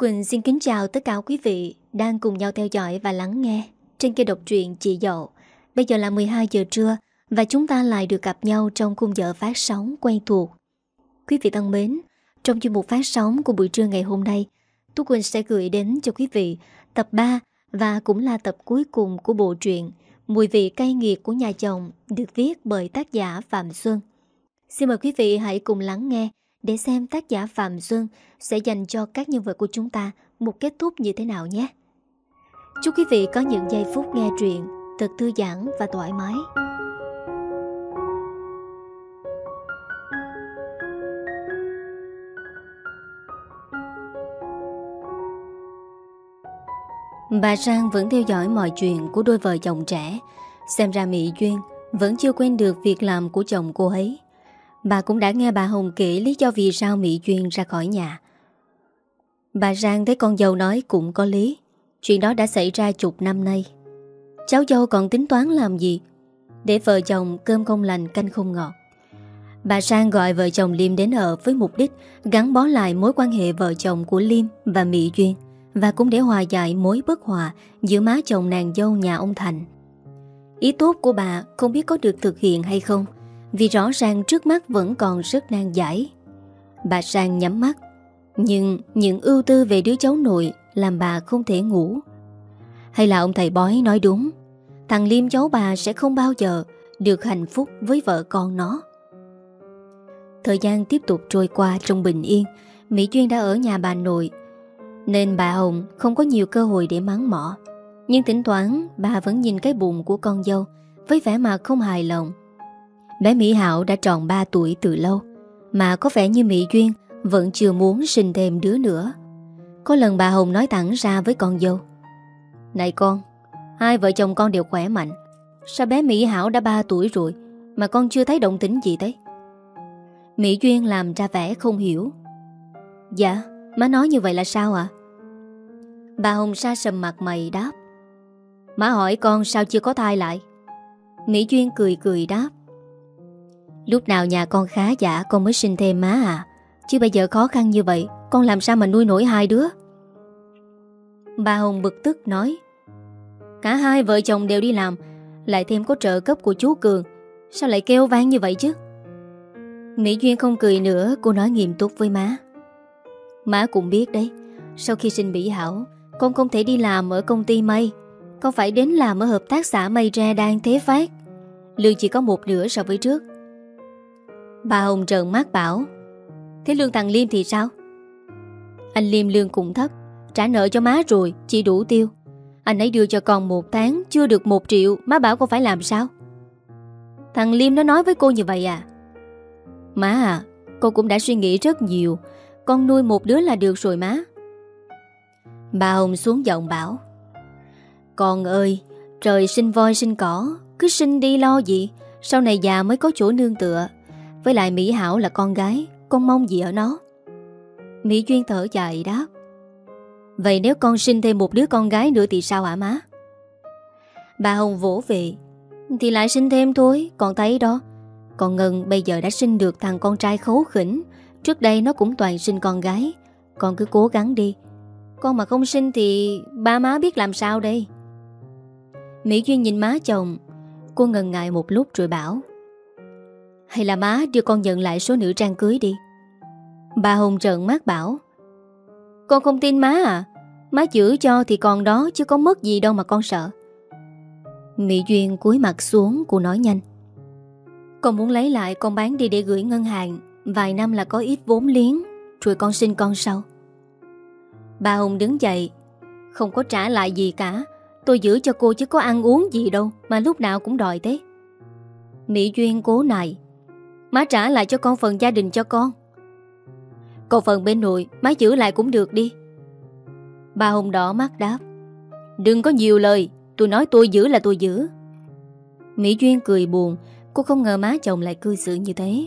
Quỳnh xin kính chào tất cả quý vị đang cùng nhau theo dõi và lắng nghe trên kênh độc truyện Chị Dậu. Bây giờ là 12 giờ trưa và chúng ta lại được gặp nhau trong khung giờ phát sóng quen thuộc. Quý vị thân mến, trong chuyên mục phát sóng của buổi trưa ngày hôm nay, Tú Quỳnh sẽ gửi đến cho quý vị tập 3 và cũng là tập cuối cùng của bộ truyện Mùi vị cay nghiệt của nhà chồng được viết bởi tác giả Phạm Xuân. Xin mời quý vị hãy cùng lắng nghe để xem tác giả Phạm Xuân sẽ dành cho các nhân vật của chúng ta một kết thúc như thế nào nhé. Chúc quý vị có những giây phút nghe truyện thật thư giãn và thoải mái. Bà Sang vẫn theo dõi mọi chuyện của đôi vợ chồng trẻ Xem ra Mỹ Duyên vẫn chưa quên được việc làm của chồng cô ấy Bà cũng đã nghe bà Hồng kể lý do vì sao Mỹ Duyên ra khỏi nhà. Bà Giang thấy con dâu nói cũng có lý. Chuyện đó đã xảy ra chục năm nay. Cháu dâu còn tính toán làm gì? Để vợ chồng cơm không lành, canh không ngọt. Bà Sang gọi vợ chồng Liêm đến ở với mục đích gắn bó lại mối quan hệ vợ chồng của Liêm và Mỹ Duyên và cũng để hòa giải mối bất hòa giữa má chồng nàng dâu nhà ông Thành. Ý tốt của bà không biết có được thực hiện hay không vì rõ ràng trước mắt vẫn còn rất nan giải. Bà Sang nhắm mắt, nhưng những ưu tư về đứa cháu nội làm bà không thể ngủ. Hay là ông thầy bói nói đúng, thằng Liêm cháu bà sẽ không bao giờ được hạnh phúc với vợ con nó. Thời gian tiếp tục trôi qua trong bình yên, Mỹ Duyên đã ở nhà bà nội, nên bà Hồng không có nhiều cơ hội để mắng mỏ Nhưng thỉnh thoảng bà vẫn nhìn cái bụng của con dâu Với vẻ mặt không hài lòng Bé Mỹ Hảo đã tròn 3 tuổi từ lâu, Mà có vẻ như Mỹ Duyên Vẫn chưa muốn sinh thêm đứa nữa. Có lần bà Hồng nói thẳng ra với con dâu, Này con, Hai vợ chồng con đều khỏe mạnh, Sao bé Mỹ Hảo đã 3 tuổi rồi Mà con chưa thấy động tính gì thế? Mỹ Duyên làm ra vẻ không hiểu. Dạ Má nói như vậy là sao ạ? Bà Hồng Sa sầm mặt mày đáp, Má hỏi con sao chưa có thai lại? Mỹ Duyên cười cười đáp Lúc nào nhà con khá giả, con mới sinh thêm má à. Chứ bây giờ khó khăn như vậy, Con làm sao mà nuôi nổi hai đứa? Bà Hồng bực tức nói, Cả hai vợ chồng đều đi làm, Lại thêm có trợ cấp của chú Cường, Sao lại kêu vang như vậy chứ? Mỹ Duyên không cười nữa, Cô nói nghiêm túc với má Má cũng biết đấy, Sau khi sinh Mỹ Hảo, Con không thể đi làm ở công ty mây Con phải đến làm ở hợp tác xã mây tre đang thế phát. Lương chỉ có một nửa so với trước Bà Hồng trợn mắt bảo, Thế lương thằng Liêm thì sao? Anh Liêm lương cũng thấp Trả nợ cho má rồi Chỉ đủ tiêu. Anh ấy đưa cho con một tháng, Chưa được một triệu, Má bảo con phải làm sao? Thằng Liêm nó nói với cô như vậy à? Má à Cô cũng đã suy nghĩ rất nhiều, con nuôi một đứa là được rồi má. Bà Hồng xuống giọng bảo, Con ơi, Trời sinh voi sinh cỏ, Cứ sinh đi lo gì, Sau này già mới có chỗ nương tựa. Với lại Mỹ Hảo là con gái, Con mong gì ở nó? Mỹ Duyên thở dài đáp. Vậy nếu con sinh thêm một đứa con gái nữa thì sao hả má? Bà Hồng vỗ về. Thì lại sinh thêm thôi, Còn thấy đó. Còn Ngân bây giờ đã sinh được thằng con trai khấu khỉnh. Trước đây nó cũng toàn sinh con gái. Con cứ cố gắng đi. Con mà không sinh thì ba má biết làm sao đây? Mỹ Duyên nhìn má chồng. Cô ngần ngại một lúc rồi bảo. Hay là má đưa con nhận lại số nữ trang cưới đi? Bà Hùng trợn mắt bảo, Con không tin má à. Má giữ cho thì còn đó, chứ có mất gì đâu mà con sợ. Mỹ Duyên cúi mặt xuống, Cô nói nhanh, Con muốn lấy lại, con bán đi để gửi ngân hàng. Vài năm là có ít vốn liếng, Rồi con sinh con sau. Bà Hùng đứng dậy, Không có trả lại gì cả. Tôi giữ cho cô chứ có ăn uống gì đâu, Mà lúc nào cũng đòi thế. Mỹ Duyên cố này Má trả lại cho con phần gia đình cho con. Còn phần bên nội, Má giữ lại cũng được đi. Bà Hùng đỏ mắt đáp, Đừng có nhiều lời, Tôi nói tôi giữ là tôi giữ. Mỹ Duyên cười buồn, Cô không ngờ má chồng lại cư xử như thế.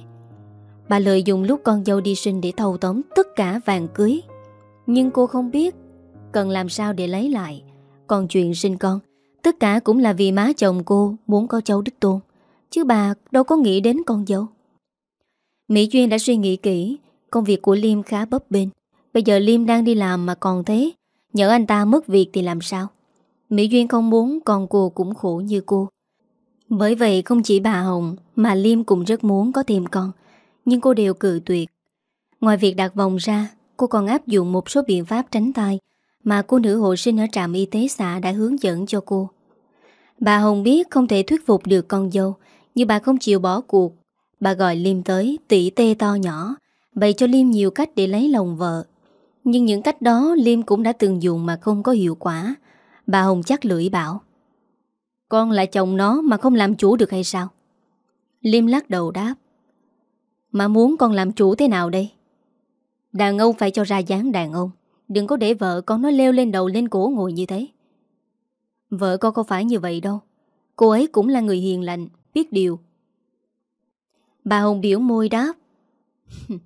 Bà lợi dụng lúc con dâu đi sinh để thâu tóm tất cả vàng cưới. Nhưng cô không biết Cần làm sao để lấy lại. Còn chuyện sinh con, Tất cả cũng là vì má chồng cô muốn có cháu đích tôn. Chứ bà đâu có nghĩ đến con dâu. Mỹ Duyên đã suy nghĩ kỹ, Công việc của Liêm khá bấp bênh. Bây giờ Liêm đang đi làm mà còn thế, Nhỡ anh ta mất việc thì làm sao? Mỹ Duyên không muốn còn cô cũng khổ như cô. Bởi vậy không chỉ bà Hồng Mà Liêm cũng rất muốn có thêm con, Nhưng cô đều cự tuyệt. Ngoài việc đặt vòng ra, Cô còn áp dụng một số biện pháp tránh tai Mà cô nữ hộ sinh ở trạm y tế xã đã hướng dẫn cho cô. Bà Hồng biết không thể thuyết phục được con dâu, Nhưng bà không chịu bỏ cuộc. Bà gọi Liêm tới, tỉ tê to nhỏ, Bày cho Liêm nhiều cách để lấy lòng vợ. Nhưng những cách đó Liêm cũng đã từng dùng mà không có hiệu quả. Bà Hồng chắc lưỡi bảo, Con là chồng nó mà không làm chủ được hay sao? Liêm lắc đầu đáp, Mà muốn con làm chủ thế nào đây? Đàn ông phải cho ra dáng đàn ông, Đừng có để vợ con nó leo lên đầu lên cổ ngồi như thế. Vợ con không phải như vậy đâu, Cô ấy cũng là người hiền lành, Biết điều Bà Hồng biểu môi đáp.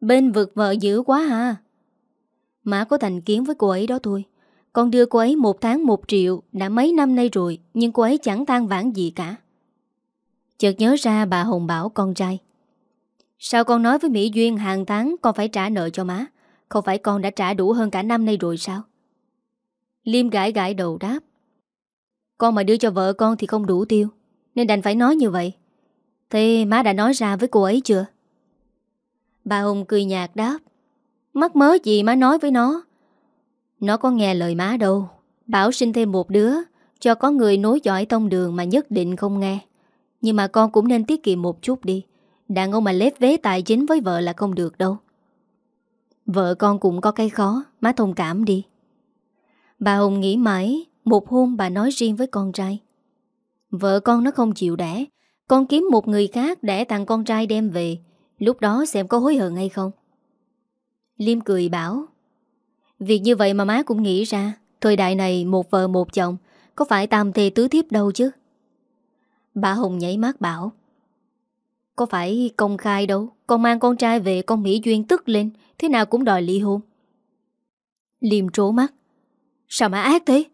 Bên vực vợ dữ quá ha Má có thành kiến với cô ấy đó thôi. Con đưa cô ấy một tháng một triệu, Đã mấy năm nay rồi, Nhưng cô ấy chẳng tan vãn gì cả. Chợt nhớ ra bà Hồng bảo con trai. Sao con nói với Mỹ Duyên hàng tháng con phải trả nợ cho má? Không phải con đã trả đủ hơn cả năm nay rồi sao? Liêm gãi gãi đầu đáp. Con mà đưa cho vợ con thì không đủ tiêu, Nên đành phải nói như vậy. Thế má đã nói ra với cô ấy chưa? Bà Hùng cười nhạt đáp, Mắc mớ gì má nói với nó? Nó có nghe lời má đâu. Bảo sinh thêm một đứa, Cho có người nối dõi tông đường mà nhất định không nghe. Nhưng mà con cũng nên tiết kiệm một chút đi. Đàn ông mà lép vế tài chính với vợ là không được đâu. Vợ con cũng có cái khó, Má thông cảm đi. Bà Hùng nghĩ mãi, Một hôm bà nói riêng với con trai, Vợ con nó không chịu đẻ con kiếm một người khác để tặng con trai đem về. Lúc đó xem có hối hận hay không. Liêm cười bảo, Việc như vậy mà má cũng nghĩ ra. Thời đại này một vợ một chồng, Có phải tam thề tứ thiếp đâu chứ? Bà Hùng nhảy mắt bảo, Có phải công khai đâu. Con mang con trai về, con Mỹ Duyên tức lên. Thế nào cũng đòi ly hôn. Liêm trố mắt, Sao mà ác thế?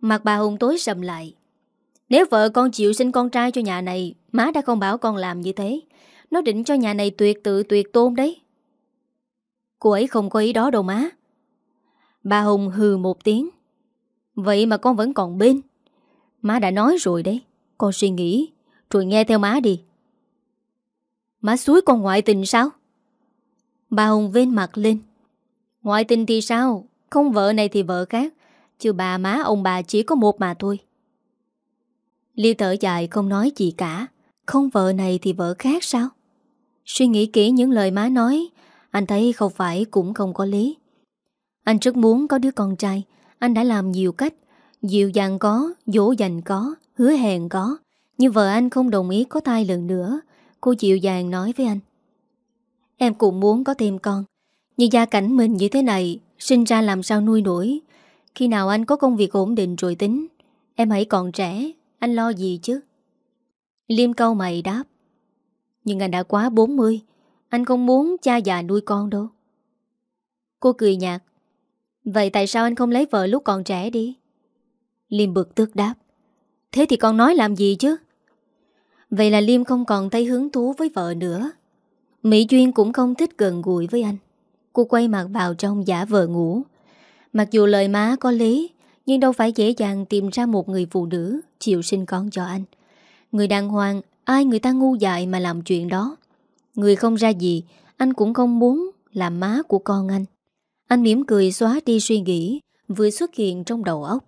Mặt bà Hùng tối sầm lại. Nếu vợ con chịu sinh con trai cho nhà này, Má đã không bảo con làm như thế. Nó định cho nhà này tuyệt tự, tuyệt tôn đấy. Cô ấy không có ý đó đâu má. Bà Hùng hừ một tiếng. Vậy mà con vẫn còn bên. Má đã nói rồi đấy. Con suy nghĩ, Rồi nghe theo má đi. Má suối con ngoại tình sao? Bà Hùng vên mặt lên. Ngoại tình thì sao? Không vợ này thì vợ khác. Chứ bà má, ông bà chỉ có một mà thôi. Ly thở dài không nói gì cả. Không vợ này thì vợ khác sao? Suy nghĩ kỹ những lời má nói Anh thấy không phải cũng không có lý. Anh rất muốn có đứa con trai. Anh đã làm nhiều cách. Dịu dàng có, dỗ dành có Hứa hẹn có. Nhưng vợ anh không đồng ý có thai lần nữa. Cô dịu dàng nói với anh. Em cũng muốn có thêm con. Nhưng gia cảnh mình như thế này Sinh ra làm sao nuôi nổi? Khi nào anh có công việc ổn định rồi tính Em hãy còn trẻ. Anh lo gì chứ? Liêm câu mày đáp. Nhưng anh đã quá 40 Anh không muốn cha già nuôi con đâu. Cô cười nhạt. Vậy tại sao anh không lấy vợ lúc còn trẻ đi? Liêm bực tức đáp. Thế thì con nói làm gì chứ? Vậy là Liêm không còn thấy hứng thú với vợ nữa. Mỹ Duyên cũng không thích gần gũi với anh. Cô quay mặt vào trong giả vờ ngủ. Mặc dù lời má có lý nhưng đâu phải dễ dàng tìm ra một người phụ nữ Chịu sinh con cho anh. Người đàng hoàng, Ai người ta ngu dại mà làm chuyện đó? Người không ra gì, Anh cũng không muốn làm má của con anh. Anh mỉm cười xóa đi suy nghĩ, Vừa xuất hiện trong đầu óc.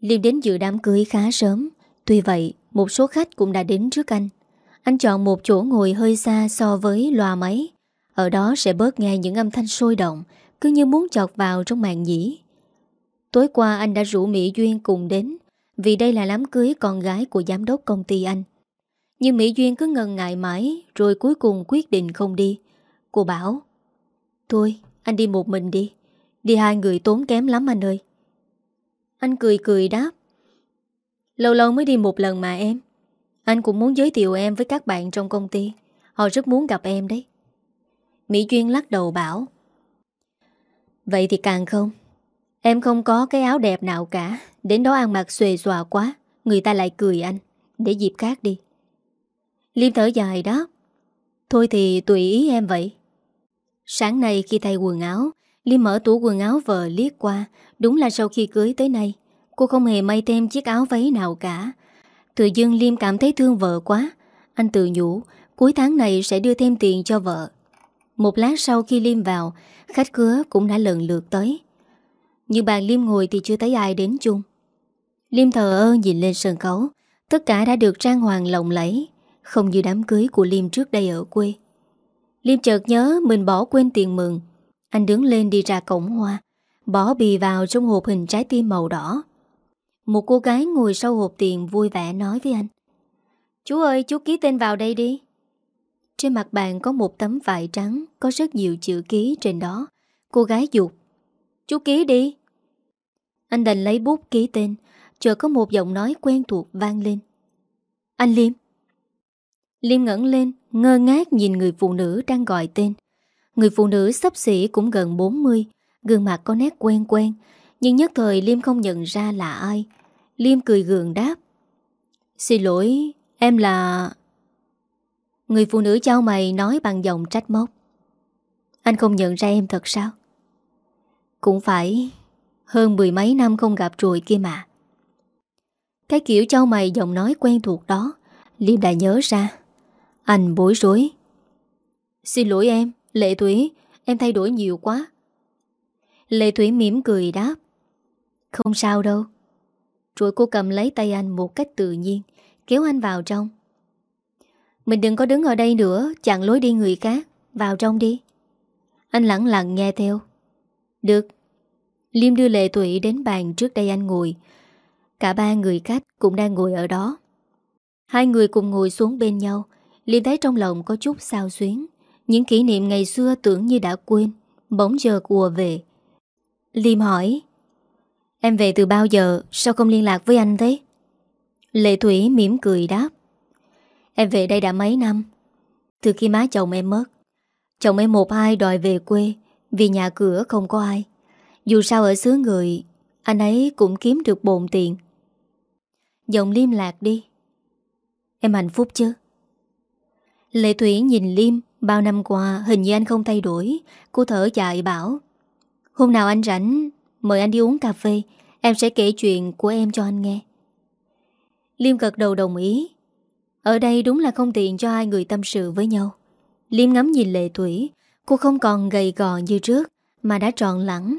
Liêm đến dự đám cưới khá sớm, Tuy vậy, một số khách cũng đã đến trước anh. Anh chọn một chỗ ngồi hơi xa so với loa máy. Ở đó sẽ bớt nghe những âm thanh sôi động, Cứ như muốn chọt vào trong màn nhĩ. Tối qua anh đã rủ Mỹ Duyên cùng đến, Vì đây là đám cưới con gái của giám đốc công ty anh. Nhưng Mỹ Duyên cứ ngần ngại mãi, Rồi cuối cùng quyết định không đi. Cô bảo, Thôi, anh đi một mình đi. Đi hai người tốn kém lắm anh ơi. Anh cười cười đáp, Lâu lâu mới đi một lần mà em. Anh cũng muốn giới thiệu em với các bạn trong công ty. Họ rất muốn gặp em đấy. Mỹ Duyên lắc đầu bảo, Vậy thì càng không. Em không có cái áo đẹp nào cả. Đến đó ăn mặc xuề xòa quá, Người ta lại cười anh. Để dịp khác đi. Liêm thở dài đó. Thôi thì tùy ý em vậy. Sáng nay khi thay quần áo, Liêm mở tủ quần áo vợ liếc qua. Đúng là sau khi cưới tới nay, Cô không hề may thêm chiếc áo váy nào cả. Tự dưng Liêm cảm thấy thương vợ quá. Anh tự nhủ, Cuối tháng này sẽ đưa thêm tiền cho vợ. Một lát sau khi Liêm vào, Khách cứa cũng đã lần lượt tới. Nhưng bàn Liêm ngồi thì chưa thấy ai đến chung. Liêm thờ ơ nhìn lên sân khấu, Tất cả đã được trang hoàng lộng lẫy, Không như đám cưới của Liêm trước đây ở quê. Liêm chợt nhớ mình bỏ quên tiền mừng. Anh đứng lên đi ra cổng hoa, Bỏ bì vào trong hộp hình trái tim màu đỏ. Một cô gái ngồi sau hộp tiền vui vẻ nói với anh, Chú ơi, chú ký tên vào đây đi. Trên mặt bàn có một tấm vải trắng, Có rất nhiều chữ ký trên đó. Cô gái dục, Chú ký đi. Anh đành lấy bút ký tên. Chợt có một giọng nói quen thuộc vang lên. Anh Liêm. Liêm ngẩn lên, Ngơ ngác nhìn người phụ nữ đang gọi tên. Người phụ nữ sắp xỉ cũng gần 40 Gương mặt có nét quen quen, Nhưng nhất thời Liêm không nhận ra là ai. Liêm cười gượng đáp. Xin lỗi, Em là... Người phụ nữ trao mày nói bằng giọng trách móc. Anh không nhận ra em thật sao? Cũng phải hơn mười mấy năm không gặp rồi kia mà. Cái kiểu trao mày giọng nói quen thuộc đó Liêm đã nhớ ra. Anh bối rối. Xin lỗi em, Lệ Thủy Em thay đổi nhiều quá. Lệ Thủy mỉm cười đáp. Không sao đâu. Rồi cô cầm lấy tay anh một cách tự nhiên Kéo anh vào trong. Mình đừng có đứng ở đây nữa Chặn lối đi người khác Vào trong đi. Anh lặng lặng nghe theo. Được. Liêm đưa Lệ Thủy đến bàn trước đây anh ngồi. Cả ba người khách cũng đang ngồi ở đó. Hai người cùng ngồi xuống bên nhau. Liêm thấy trong lòng có chút sao xuyến. Những kỷ niệm ngày xưa tưởng như đã quên, Bỗng giờ cùa về. Liêm hỏi, Em về từ bao giờ? Sao không liên lạc với anh thế? Lệ Thủy mỉm cười đáp, Em về đây đã mấy năm? Từ khi má chồng em mất, Chồng em một ai đòi về quê Vì nhà cửa không có ai. Dù sao ở xứ người, Anh ấy cũng kiếm được bồn tiền. Giọng Liêm lạc đi. Em hạnh phúc chứ? Lệ Thủy nhìn Liêm, Bao năm qua hình như anh không thay đổi. Cô thở dài bảo, Hôm nào anh rảnh, Mời anh đi uống cà phê. Em sẽ kể chuyện của em cho anh nghe. Liêm gật đầu đồng ý. Ở đây đúng là không tiện cho hai người tâm sự với nhau. Liêm ngắm nhìn lệ thủy, Cô không còn gầy gò như trước, Mà đã tròn lẳng.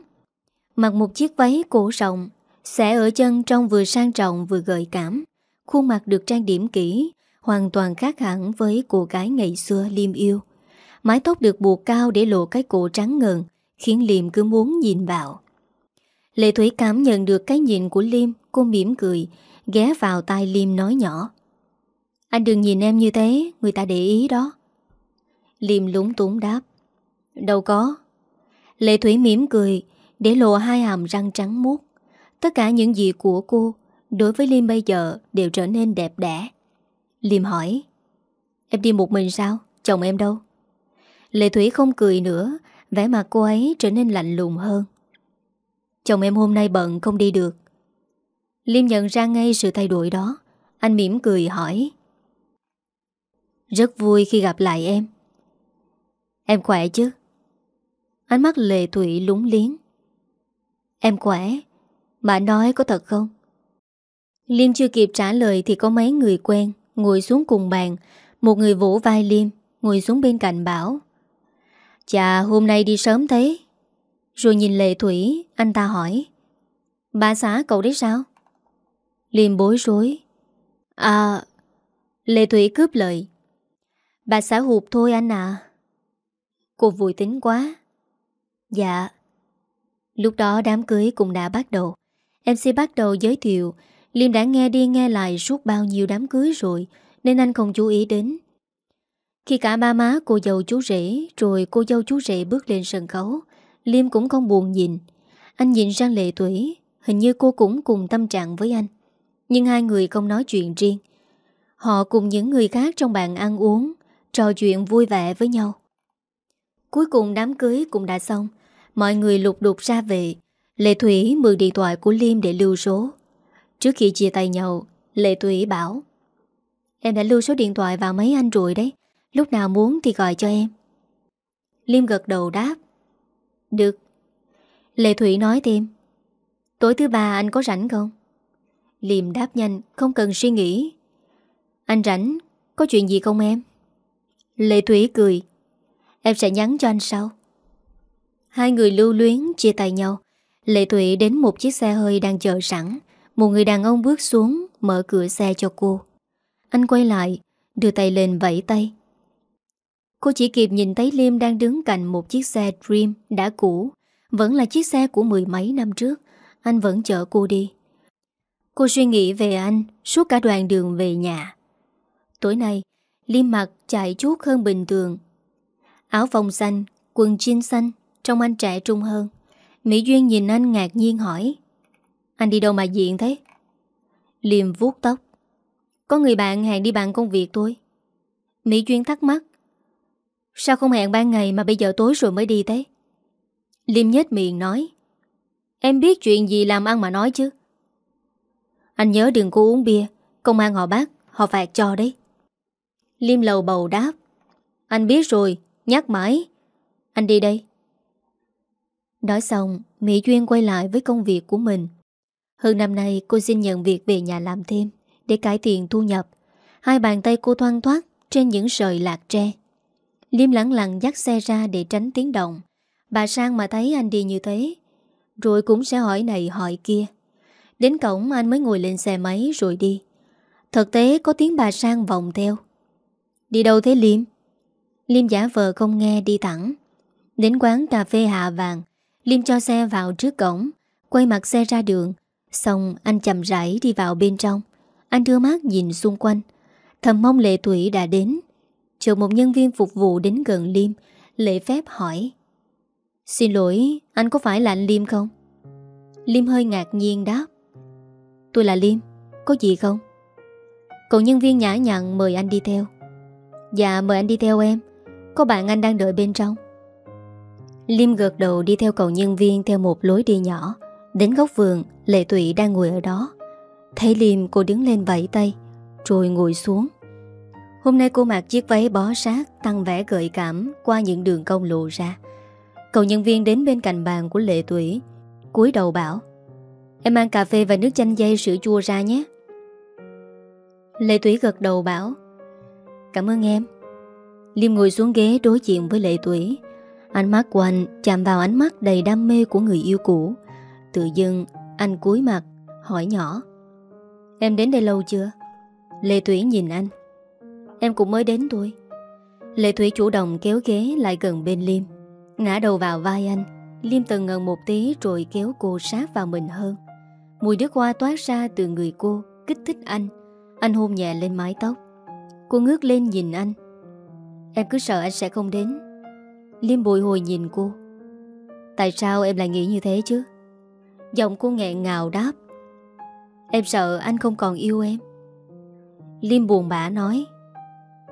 Mặc một chiếc váy cổ rộng, Xẻ ở chân trông vừa sang trọng vừa gợi cảm. Khuôn mặt được trang điểm kỹ, Hoàn toàn khác hẳn với cô gái ngày xưa Liêm yêu. Mái tóc được buộc cao để lộ cái cổ trắng ngần, Khiến Liêm cứ muốn nhìn vào. Lệ Thủy cảm nhận được cái nhìn của Liêm, Cô mỉm cười, Ghé vào tai Liêm nói nhỏ. Anh đừng nhìn em như thế, Người ta để ý đó. Liêm lúng túng đáp. Đâu có. Lệ Thủy mỉm cười để lộ hai hàm răng trắng muốt. Tất cả những gì của cô Đối với Liêm bây giờ đều trở nên đẹp đẽ. Liêm hỏi, Em đi một mình sao? Chồng em đâu? Lệ Thủy không cười nữa, vẻ mặt cô ấy trở nên lạnh lùng hơn. Chồng em hôm nay bận không đi được. Liêm nhận ra ngay sự thay đổi đó. Anh mỉm cười hỏi, Rất vui khi gặp lại em. Em khỏe chứ? Ánh mắt lệ thủy lúng liếng. Em khỏe Bà nói có thật không? Liêm chưa kịp trả lời Thì có mấy người quen Ngồi xuống cùng bàn. Một người vỗ vai Liêm, Ngồi xuống bên cạnh bảo, Chà, hôm nay đi sớm thế. Rồi nhìn lệ thủy, Anh ta hỏi Bà xã cậu đấy sao? Liêm bối rối À Lệ Thủy cướp lời. Bà xã hụt thôi anh à. Cô vui tính quá Dạ Lúc đó đám cưới cũng đã bắt đầu. Em sẽ bắt đầu giới thiệu Liêm đã nghe đi nghe lại suốt bao nhiêu đám cưới rồi, Nên anh không chú ý đến. Khi cả ba má cô dâu chú rể Rồi cô dâu chú rể bước lên sân khấu, Liêm cũng không buồn nhìn. Anh nhìn sang lệ tuổi Hình như cô cũng cùng tâm trạng với anh. Nhưng hai người không nói chuyện riêng. Họ cùng những người khác trong bàn ăn uống, Trò chuyện vui vẻ với nhau. Cuối cùng đám cưới cũng đã xong. Mọi người lục đục ra về. Lệ Thủy mượn điện thoại của Liêm để lưu số. Trước khi chia tay nhau, Lệ Thủy bảo, Em đã lưu số điện thoại vào mấy anh rồi đấy. Lúc nào muốn thì gọi cho em. Liêm gật đầu đáp, Được. Lệ Thủy nói thêm, Tối thứ ba anh có rảnh không? Liêm đáp nhanh, Không cần suy nghĩ. Anh rảnh? Có chuyện gì không em? Lệ Thủy cười, Em sẽ nhắn cho anh sau. Hai người lưu luyến chia tay nhau. Lệ Thủy đến một chiếc xe hơi đang chờ sẵn. Một người đàn ông bước xuống, Mở cửa xe cho cô. Anh quay lại, Đưa tay lên vẫy tay. Cô chỉ kịp nhìn thấy Liêm đang đứng cạnh một chiếc xe Dream đã cũ. Vẫn là chiếc xe của mười mấy năm trước. Anh vẫn chở cô đi. Cô suy nghĩ về anh, Suốt cả đoạn đường về nhà. Tối nay, Liêm mặc chạy chuốt hơn bình thường. Áo vòng xanh, Quần jean xanh Trông anh trẻ trung hơn. Mỹ Duyên nhìn anh ngạc nhiên hỏi, Anh đi đâu mà diện thế? Liêm vuốt tóc, Có người bạn hẹn đi bàn công việc tôi. Mỹ Duyên thắc mắc, Sao không hẹn ban ngày mà bây giờ tối rồi mới đi thế? Liêm nhếch miệng nói, Em biết chuyện gì làm ăn mà nói chứ. Anh nhớ đừng có uống bia, Công an họ bắt Họ phạt cho đấy. Liêm lầu bầu đáp, Anh biết rồi, Nhắc mãi, Anh đi đây. Nói xong, Mỹ Duyên quay lại với công việc của mình. Hơn năm nay, cô xin nhận việc về nhà làm thêm, Để cải thiện thu nhập. Hai bàn tay cô thoang thoát Trên những sợi lạc tre. Liêm lặng lặng dắt xe ra để tránh tiếng động. Bà Sang mà thấy anh đi như thế, Rồi cũng sẽ hỏi này hỏi kia. Đến cổng anh mới ngồi lên xe máy rồi đi. Thực tế có tiếng bà Sang vòng theo. Đi đâu thế Liêm? Liêm giả vờ không nghe, đi thẳng. Đến quán cà phê hạ vàng Liêm cho xe vào trước cổng Quay mặt xe ra đường Xong anh chậm rãi đi vào bên trong Anh đưa mắt nhìn xung quanh Thầm mong lệ thủy đã đến Chờ một nhân viên phục vụ đến gần Liêm Lệ phép hỏi Xin lỗi, anh có phải là anh Liêm không? Liêm hơi ngạc nhiên đáp Tôi là Liêm, có gì không? Cậu nhân viên nhã nhặn mời anh đi theo Dạ mời anh đi theo em Có bạn anh đang đợi bên trong Liêm gật đầu đi theo cậu nhân viên Theo một lối đi nhỏ. Đến góc vườn, Lệ Tụy đang ngồi ở đó. Thấy Liêm, cô đứng lên vẫy tay, Rồi ngồi xuống. Hôm nay cô mặc chiếc váy bó sát, Tăng vẻ gợi cảm qua những đường cong lộ ra. Cậu nhân viên đến bên cạnh bàn của Lệ Tụy, cúi đầu bảo, Em mang cà phê và nước chanh dây sữa chua ra nhé. Lệ Tụy gật đầu bảo, Cảm ơn em. Liêm ngồi xuống ghế đối diện với Lệ Tụy. Ánh mắt của anh chạm vào ánh mắt đầy đam mê của người yêu cũ. Tự dưng, anh cúi mặt, Hỏi nhỏ. Em đến đây lâu chưa? Lê Thủy nhìn anh. Em cũng mới đến thôi. Lệ Thủy chủ động kéo ghế lại gần bên Liêm. Ngã đầu vào vai anh. Liêm từng ngần một tí rồi kéo cô sát vào mình hơn. Mùi nước hoa toát ra từ người cô, Kích thích anh. Anh hôn nhẹ lên mái tóc. Cô ngước lên nhìn anh. Em cứ sợ anh sẽ không đến. Liêm bồi hồi nhìn cô. Tại sao em lại nghĩ như thế chứ? Giọng cô nghẹn ngào đáp. Em sợ anh không còn yêu em. Liêm buồn bã nói.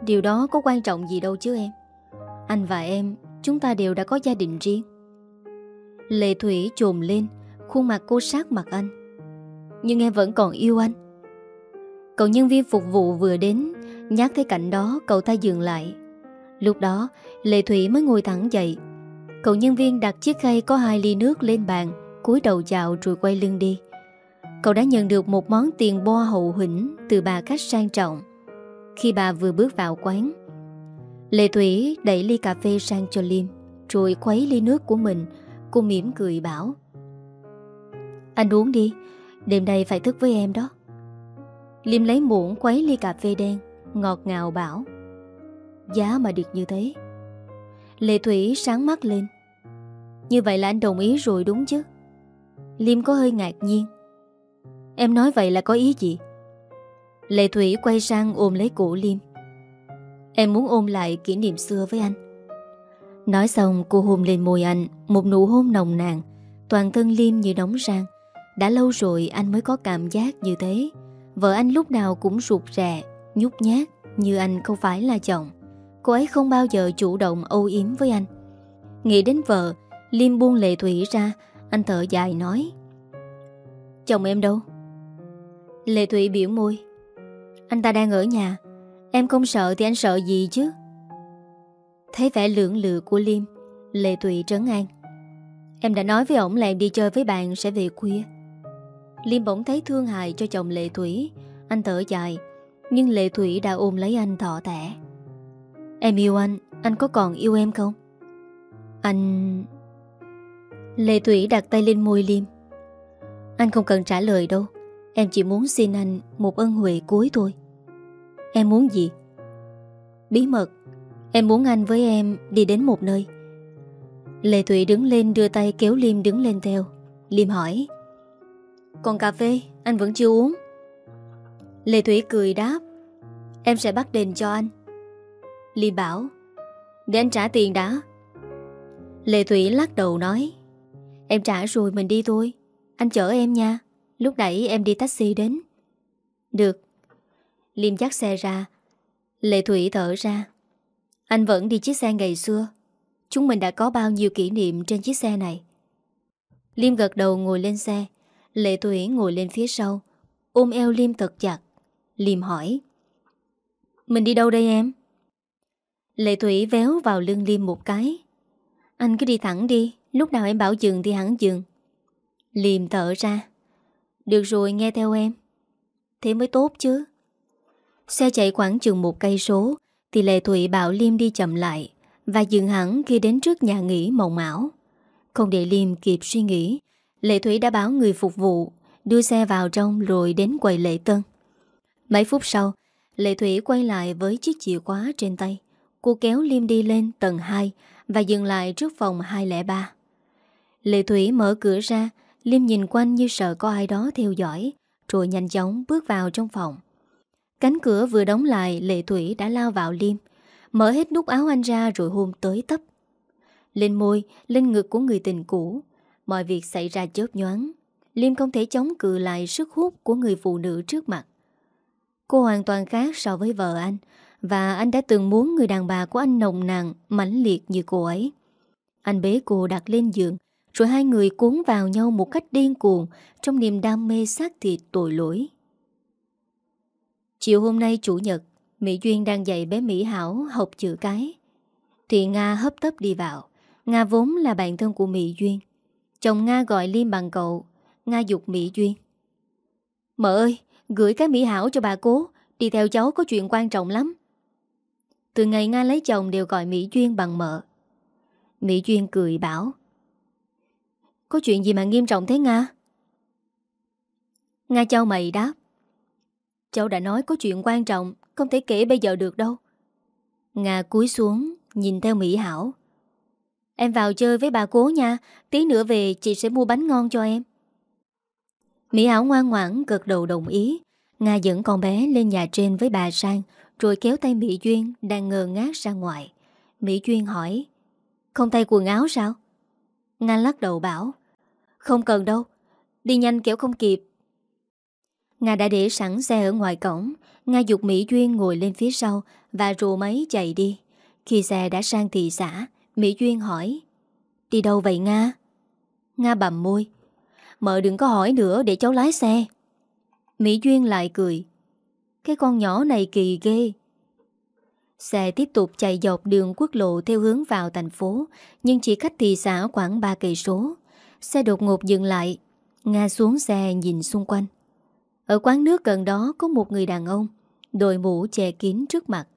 Điều đó có quan trọng gì đâu chứ em. Anh và em, Chúng ta đều đã có gia đình riêng. Lệ Thủy trồm lên, Khuôn mặt cô sát mặt anh. Nhưng em vẫn còn yêu anh. Cậu nhân viên phục vụ vừa đến nhát thấy cảnh đó, cậu ta dừng lại. Lúc đó Lệ Thủy mới ngồi thẳng dậy. Cậu nhân viên đặt chiếc khay có hai ly nước lên bàn, cúi đầu chào rồi quay lưng đi. Cậu đã nhận được một món tiền bo hậu hĩnh Từ bà khách sang trọng. Khi bà vừa bước vào quán Lệ Thủy đẩy ly cà phê sang cho Liêm Rồi khuấy ly nước của mình. Cô mỉm cười bảo, Anh uống đi, Đêm nay phải thức với em đó. Liêm lấy muỗng khuấy ly cà phê đen, Ngọt ngào bảo, Giá mà được như thế Lệ Thủy sáng mắt lên. Như vậy là anh đồng ý rồi đúng chứ? Liêm có hơi ngạc nhiên. Em nói vậy là có ý gì? Lệ Thủy quay sang ôm lấy cổ Liêm. Em muốn ôm lại kỷ niệm xưa với anh. Nói xong, cô hôn lên môi anh, Một nụ hôn nồng nàn. Toàn thân Liêm như nóng rang. Đã lâu rồi anh mới có cảm giác như thế. Vợ anh lúc nào cũng rụt rè, Nhút nhát, Như anh không phải là chồng. Cô ấy không bao giờ chủ động âu yếm với anh. Nghĩ đến vợ Liêm buông lệ thủy ra, Anh thở dài nói. Chồng em đâu? Lệ thủy biểu môi. Anh ta đang ở nhà. Em không sợ thì anh sợ gì chứ? Thấy vẻ lưỡng lự của Liêm Lệ Thụy trấn an. Em đã nói với ổng là em đi chơi với bạn sẽ về khuya. Liêm bỗng thấy thương hại cho chồng Lệ Thủy. Anh thở dài, Nhưng Lệ Thủy đã ôm lấy anh thọ tẻ. Em yêu anh Anh có còn yêu em không? Anh Lê Thủy đặt tay lên môi Liêm. Anh không cần trả lời đâu, Em chỉ muốn xin anh một ân huệ cuối thôi. Em muốn gì? Bí mật, Em muốn anh với em đi đến một nơi. Lê Thủy đứng lên đưa tay kéo Liêm đứng lên theo. Liêm hỏi, Còn cà phê, anh vẫn chưa uống? Lê Thủy cười đáp, Em sẽ bắt đền cho anh. Ly bảo Để anh trả tiền đã. Lê Thủy lắc đầu nói, Em trả rồi mình đi thôi, Anh chở em nha, Lúc nãy em đi taxi đến. Được. Liêm dắt xe ra. Lệ Thủy thở ra, Anh vẫn đi chiếc xe ngày xưa, Chúng mình đã có bao nhiêu kỷ niệm trên chiếc xe này. Liêm gật đầu ngồi lên xe Lệ Thủy ngồi lên phía sau, Ôm eo Liêm thật chặt. Liêm hỏi, Mình đi đâu đây em? Lệ Thủy véo vào lưng Liêm một cái. Anh cứ đi thẳng đi, Lúc nào em bảo dừng thì hẳn dừng. Liêm thở ra. Được rồi, nghe theo em. Thế mới tốt chứ. Xe chạy khoảng chừng một cây số, Thì Lệ Thủy bảo Liêm đi chậm lại Và dừng hẳn khi đến trước nhà nghỉ mộng ảo Không để Liêm kịp suy nghĩ, Lệ Thủy đã báo người phục vụ Đưa xe vào trong rồi đến quầy lệ tân. Mấy phút sau, Lệ Thủy quay lại với chiếc chìa khóa trên tay. Cô kéo Liêm đi lên tầng 2 Và dừng lại trước phòng 203 Lệ Thủy mở cửa ra Liêm nhìn quanh như sợ có ai đó theo dõi Rồi nhanh chóng bước vào trong phòng. Cánh cửa vừa đóng lại Lệ Thủy đã lao vào Liêm Mở hết nút áo anh ra rồi hôn tới tấp. Lên môi, lên ngực của người tình cũ Mọi việc xảy ra chớp nhoáng. Liêm không thể chống cự lại sức hút của người phụ nữ trước mặt. Cô hoàn toàn khác so với vợ anh và anh đã từng muốn người đàn bà của anh nồng nàn, mãnh liệt như cô ấy. Anh bế cô đặt lên giường Rồi hai người cuốn vào nhau một cách điên cuồng Trong niềm đam mê xác thịt tội lỗi. Chiều hôm nay chủ nhật Mỹ Duyên đang dạy bé Mỹ Hảo học chữ cái. Thì Nga hấp tấp đi vào. Nga vốn là bạn thân của Mỹ Duyên. Chồng Nga gọi Liêm bằng cậu Nga dục Mỹ Duyên. Mợ ơi Gửi cái Mỹ Hảo cho bà cố. Đi theo cháu có chuyện quan trọng lắm. Từ ngày Nga lấy chồng đều gọi Mỹ Duyên bằng mợ. Mỹ Duyên cười bảo, Có chuyện gì mà nghiêm trọng thế Nga? Nga cháu mày đáp, Cháu đã nói có chuyện quan trọng, Không thể kể bây giờ được đâu. Nga cúi xuống, Nhìn theo Mỹ Hảo, Em vào chơi với bà cố nha, Tí nữa về chị sẽ mua bánh ngon cho em. Mỹ Hảo ngoan ngoãn gật đầu đồng ý. Nga dẫn con bé lên nhà trên với bà Sang rồi kéo tay Mỹ Duyên Đang ngờ ngác ra ngoài. Mỹ Duyên hỏi, Không thay quần áo sao? Nga lắc đầu bảo, Không cần đâu, Đi nhanh kéo không kịp. Nga đã để sẵn xe ở ngoài cổng, Nga dục Mỹ Duyên ngồi lên phía sau Và rù máy chạy đi. Khi xe đã sang thị xã, Mỹ Duyên hỏi, Đi đâu vậy Nga? Nga bầm môi, Mợ đừng có hỏi nữa để cháu lái xe. Mỹ Duyên lại cười cái con nhỏ này kỳ ghê. Xe tiếp tục chạy dọc đường quốc lộ theo hướng vào thành phố, Nhưng chỉ cách thị xã khoảng 3 cây số. Xe đột ngột dừng lại Nga xuống xe nhìn xung quanh. Ở quán nước gần đó có một người đàn ông, Đội mũ che kín trước mặt.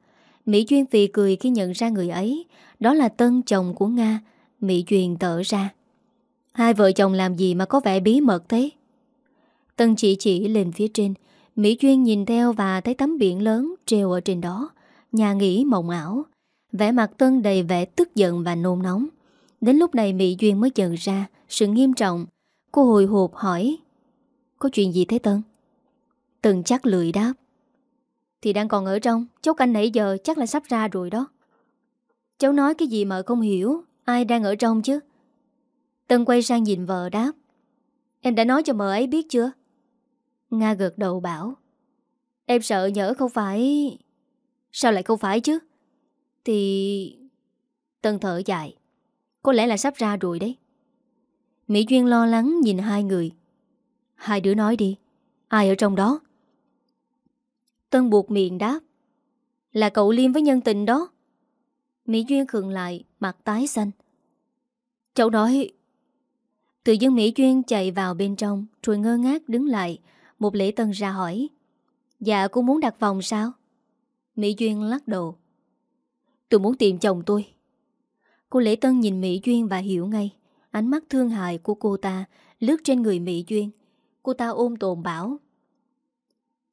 Mỹ Duyên phì cười khi nhận ra người ấy, Đó là tân chồng của Nga, Mỹ Duyên tở ra. Hai vợ chồng làm gì mà có vẻ bí mật thế? Tân chỉ chỉ lên phía trên Mỹ Duyên nhìn theo và thấy tấm biển lớn treo ở trên đó. Nhà nghỉ mộng ảo. Vẻ mặt Tân đầy vẻ tức giận và nôn nóng. Đến lúc này Mỹ Duyên mới nhận ra Sự nghiêm trọng. Cô hồi hộp hỏi, Có chuyện gì thế Tân? Tân chắc lười đáp, Thì đang còn ở trong. Cháu canh nãy giờ chắc là sắp ra rồi đó. Cháu nói cái gì mà không hiểu? Ai đang ở trong chứ? Tân quay sang nhìn vợ đáp, Em đã nói cho mợ ấy biết chưa? Nga gật đầu bảo, Em sợ nhỡ không phải, Sao lại không phải chứ? Thì Tân thở dài Có lẽ là sắp ra rồi đấy. Mỹ Duyên lo lắng nhìn hai người. Hai đứa nói đi, Ai ở trong đó? Tân buộc miệng đáp, Là cậu Liêm với nhân tình đó. Mỹ Duyên khừng lại, Mặt tái xanh. Cháu nói. Tự dưng Mỹ Duyên chạy vào bên trong, Rồi ngơ ngác đứng lại một lễ tân ra hỏi Dạ cô muốn đặt vòng sao? Mỹ Duyên lắc đầu, Tôi muốn tìm chồng tôi. Cô lễ tân nhìn Mỹ Duyên và hiểu ngay, Ánh mắt thương hại của cô ta Lướt trên người Mỹ Duyên. Cô ta ôm tồn bảo,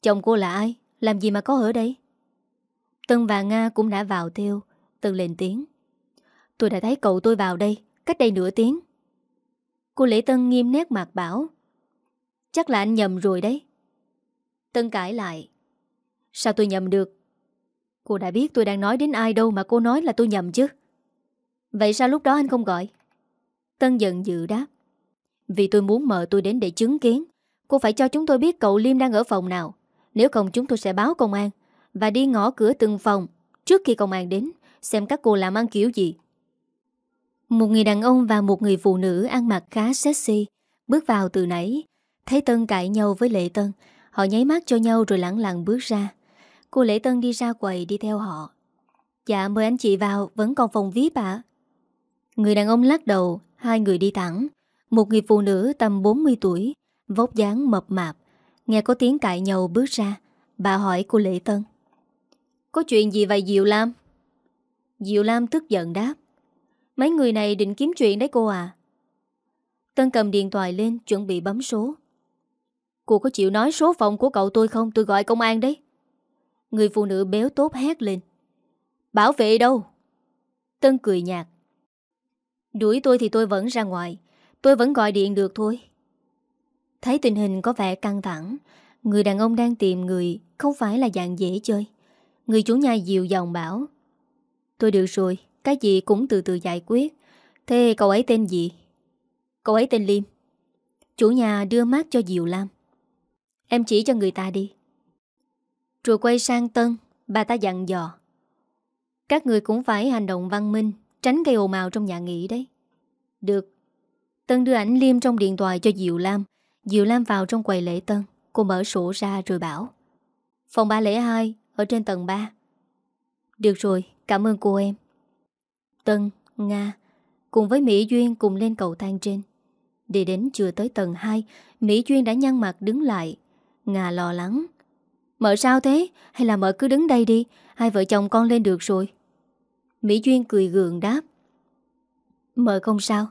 Chồng cô là ai? Làm gì mà có ở đây? Tân và Nga cũng đã vào theo Tân lên tiếng, Tôi đã thấy cậu tôi vào đây, Cách đây nửa tiếng. Cô Lễ Tân nghiêm nét mặt bảo Chắc là anh nhầm rồi đấy. Tân cãi lại. Sao tôi nhầm được? Cô đã biết tôi đang nói đến ai đâu Mà cô nói là tôi nhầm chứ. Vậy sao lúc đó anh không gọi? Tân giận dữ đáp. Vì tôi muốn mời tôi đến để chứng kiến. Cô phải cho chúng tôi biết cậu Liêm đang ở phòng nào. Nếu không chúng tôi sẽ báo công an Và đi ngõ cửa từng phòng Trước khi công an đến, Xem các cô làm ăn kiểu gì. Một người đàn ông và một người phụ nữ Ăn mặc khá sexy Bước vào từ nãy. Thấy Tân cãi nhau với Lệ Tân, Họ nháy mắt cho nhau rồi lặng lặng bước ra. Cô Lệ Tân đi ra quầy đi theo họ. Dạ mời anh chị vào, Vẫn còn phòng VIP ạ. Người đàn ông lắc đầu, Hai người đi thẳng. Một người phụ nữ tầm 40 tuổi, Vóc dáng mập mạp. Nghe có tiếng cãi nhau bước ra, Bà hỏi cô Lệ Tân. Có chuyện gì vậy, Diệu Lam? Diệu Lam tức giận đáp. Mấy người này định kiếm chuyện đấy cô à. Tân cầm điện thoại lên, Chuẩn bị bấm số. Cô có chịu nói số phòng của cậu tôi không? Tôi gọi công an đấy. Người phụ nữ béo tốt hét lên. Bảo vệ đâu? Tân cười nhạt. Đuổi tôi thì tôi vẫn ra ngoài. Tôi vẫn gọi điện được thôi. Thấy tình hình có vẻ căng thẳng, Người đàn ông đang tìm người Không phải là dạng dễ chơi. Người chủ nhà dịu dòng bảo, Tôi được rồi, Cái gì cũng từ từ giải quyết. Thế cậu ấy tên gì? Cậu ấy tên Liêm Chủ nhà đưa mát cho Diệu Lam. Em chỉ cho người ta đi. Rồi quay sang Tân Bà ta dặn dò. Các người cũng phải hành động văn minh Tránh gây ồn ào trong nhà nghỉ đấy. Được. Tân đưa ảnh Liêm trong điện thoại cho Diệu Lam. Diệu Lam vào trong quầy lễ Tân. Cô mở sổ ra rồi bảo Phòng 302 ở trên tầng 3 Được rồi, cảm ơn cô em. Tân, Nga Cùng với Mỹ Duyên cùng lên cầu thang trên. Đi đến chưa tới tầng 2 Mỹ Duyên đã nhăn mặt đứng lại Nga lo lắng. Mở sao thế? Hay là mở cứ đứng đây đi? Hai vợ chồng con lên được rồi. Mỹ Duyên cười gượng đáp. Mợ không sao.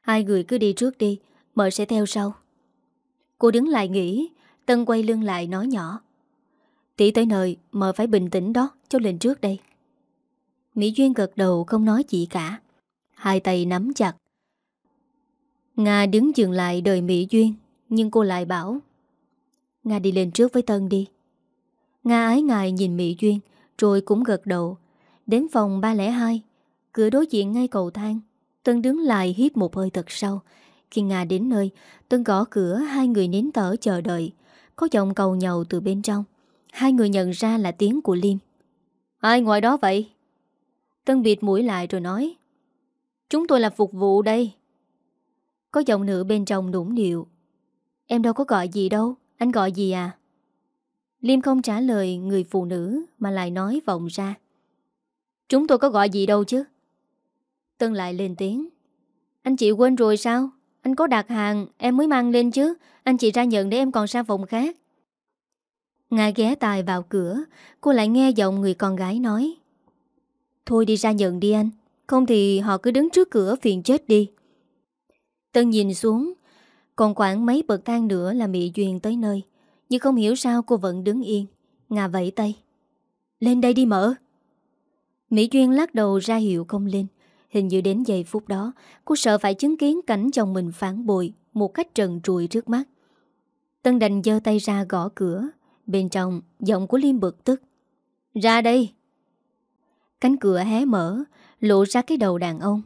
Hai người cứ đi trước đi. Mợ sẽ theo sau. Cô đứng lại nghĩ Tân quay lưng lại nói nhỏ. Tỷ tới nơi, mợ phải bình tĩnh đó, Cho lên trước đây. Mỹ Duyên gật đầu, không nói gì cả. Hai tay nắm chặt. Nga đứng dừng lại đợi Mỹ Duyên, Nhưng cô lại bảo Nga đi lên trước với Tân đi. Nga ái ngại nhìn Mỹ Duyên Rồi cũng gật đầu. Đến phòng 302 Cửa đối diện ngay cầu thang Tân đứng lại hít một hơi thật sâu. Khi Nga đến nơi Tân gõ cửa hai người nín tở chờ đợi. Có giọng cầu nhầu từ bên trong. Hai người nhận ra là tiếng của Liêm. Ai ngoài đó vậy? Tân bịt mũi lại rồi nói Chúng tôi là phục vụ đây. Có giọng nữ bên trong nũng điệu Em đâu có gọi gì đâu anh gọi gì à? Liêm không trả lời người phụ nữ Mà lại nói vọng ra. Chúng tôi có gọi gì đâu chứ? Tân lại lên tiếng. Anh chị quên rồi sao? Anh có đặt hàng, em mới mang lên chứ. Anh chị ra nhận để em còn sang phòng khác. Nga ghé tài vào cửa, Cô lại nghe giọng người con gái nói. Thôi đi ra nhận đi anh, Không thì họ cứ đứng trước cửa phiền chết đi. Tân nhìn xuống còn khoảng mấy bậc thang nữa là Mỹ Duyên tới nơi. Nhưng không hiểu sao cô vẫn đứng yên. Ngà vẫy tay. Lên đây đi mở. Mỹ Duyên lắc đầu ra hiệu không lên. Hình như đến giây phút đó, Cô sợ phải chứng kiến cảnh chồng mình phản bội Một cách trần trùi trước mắt. Tân đành dơ tay ra gõ cửa. Bên trong, giọng của Liêm bực tức. Ra đây. Cánh cửa hé mở, Lộ ra cái đầu đàn ông.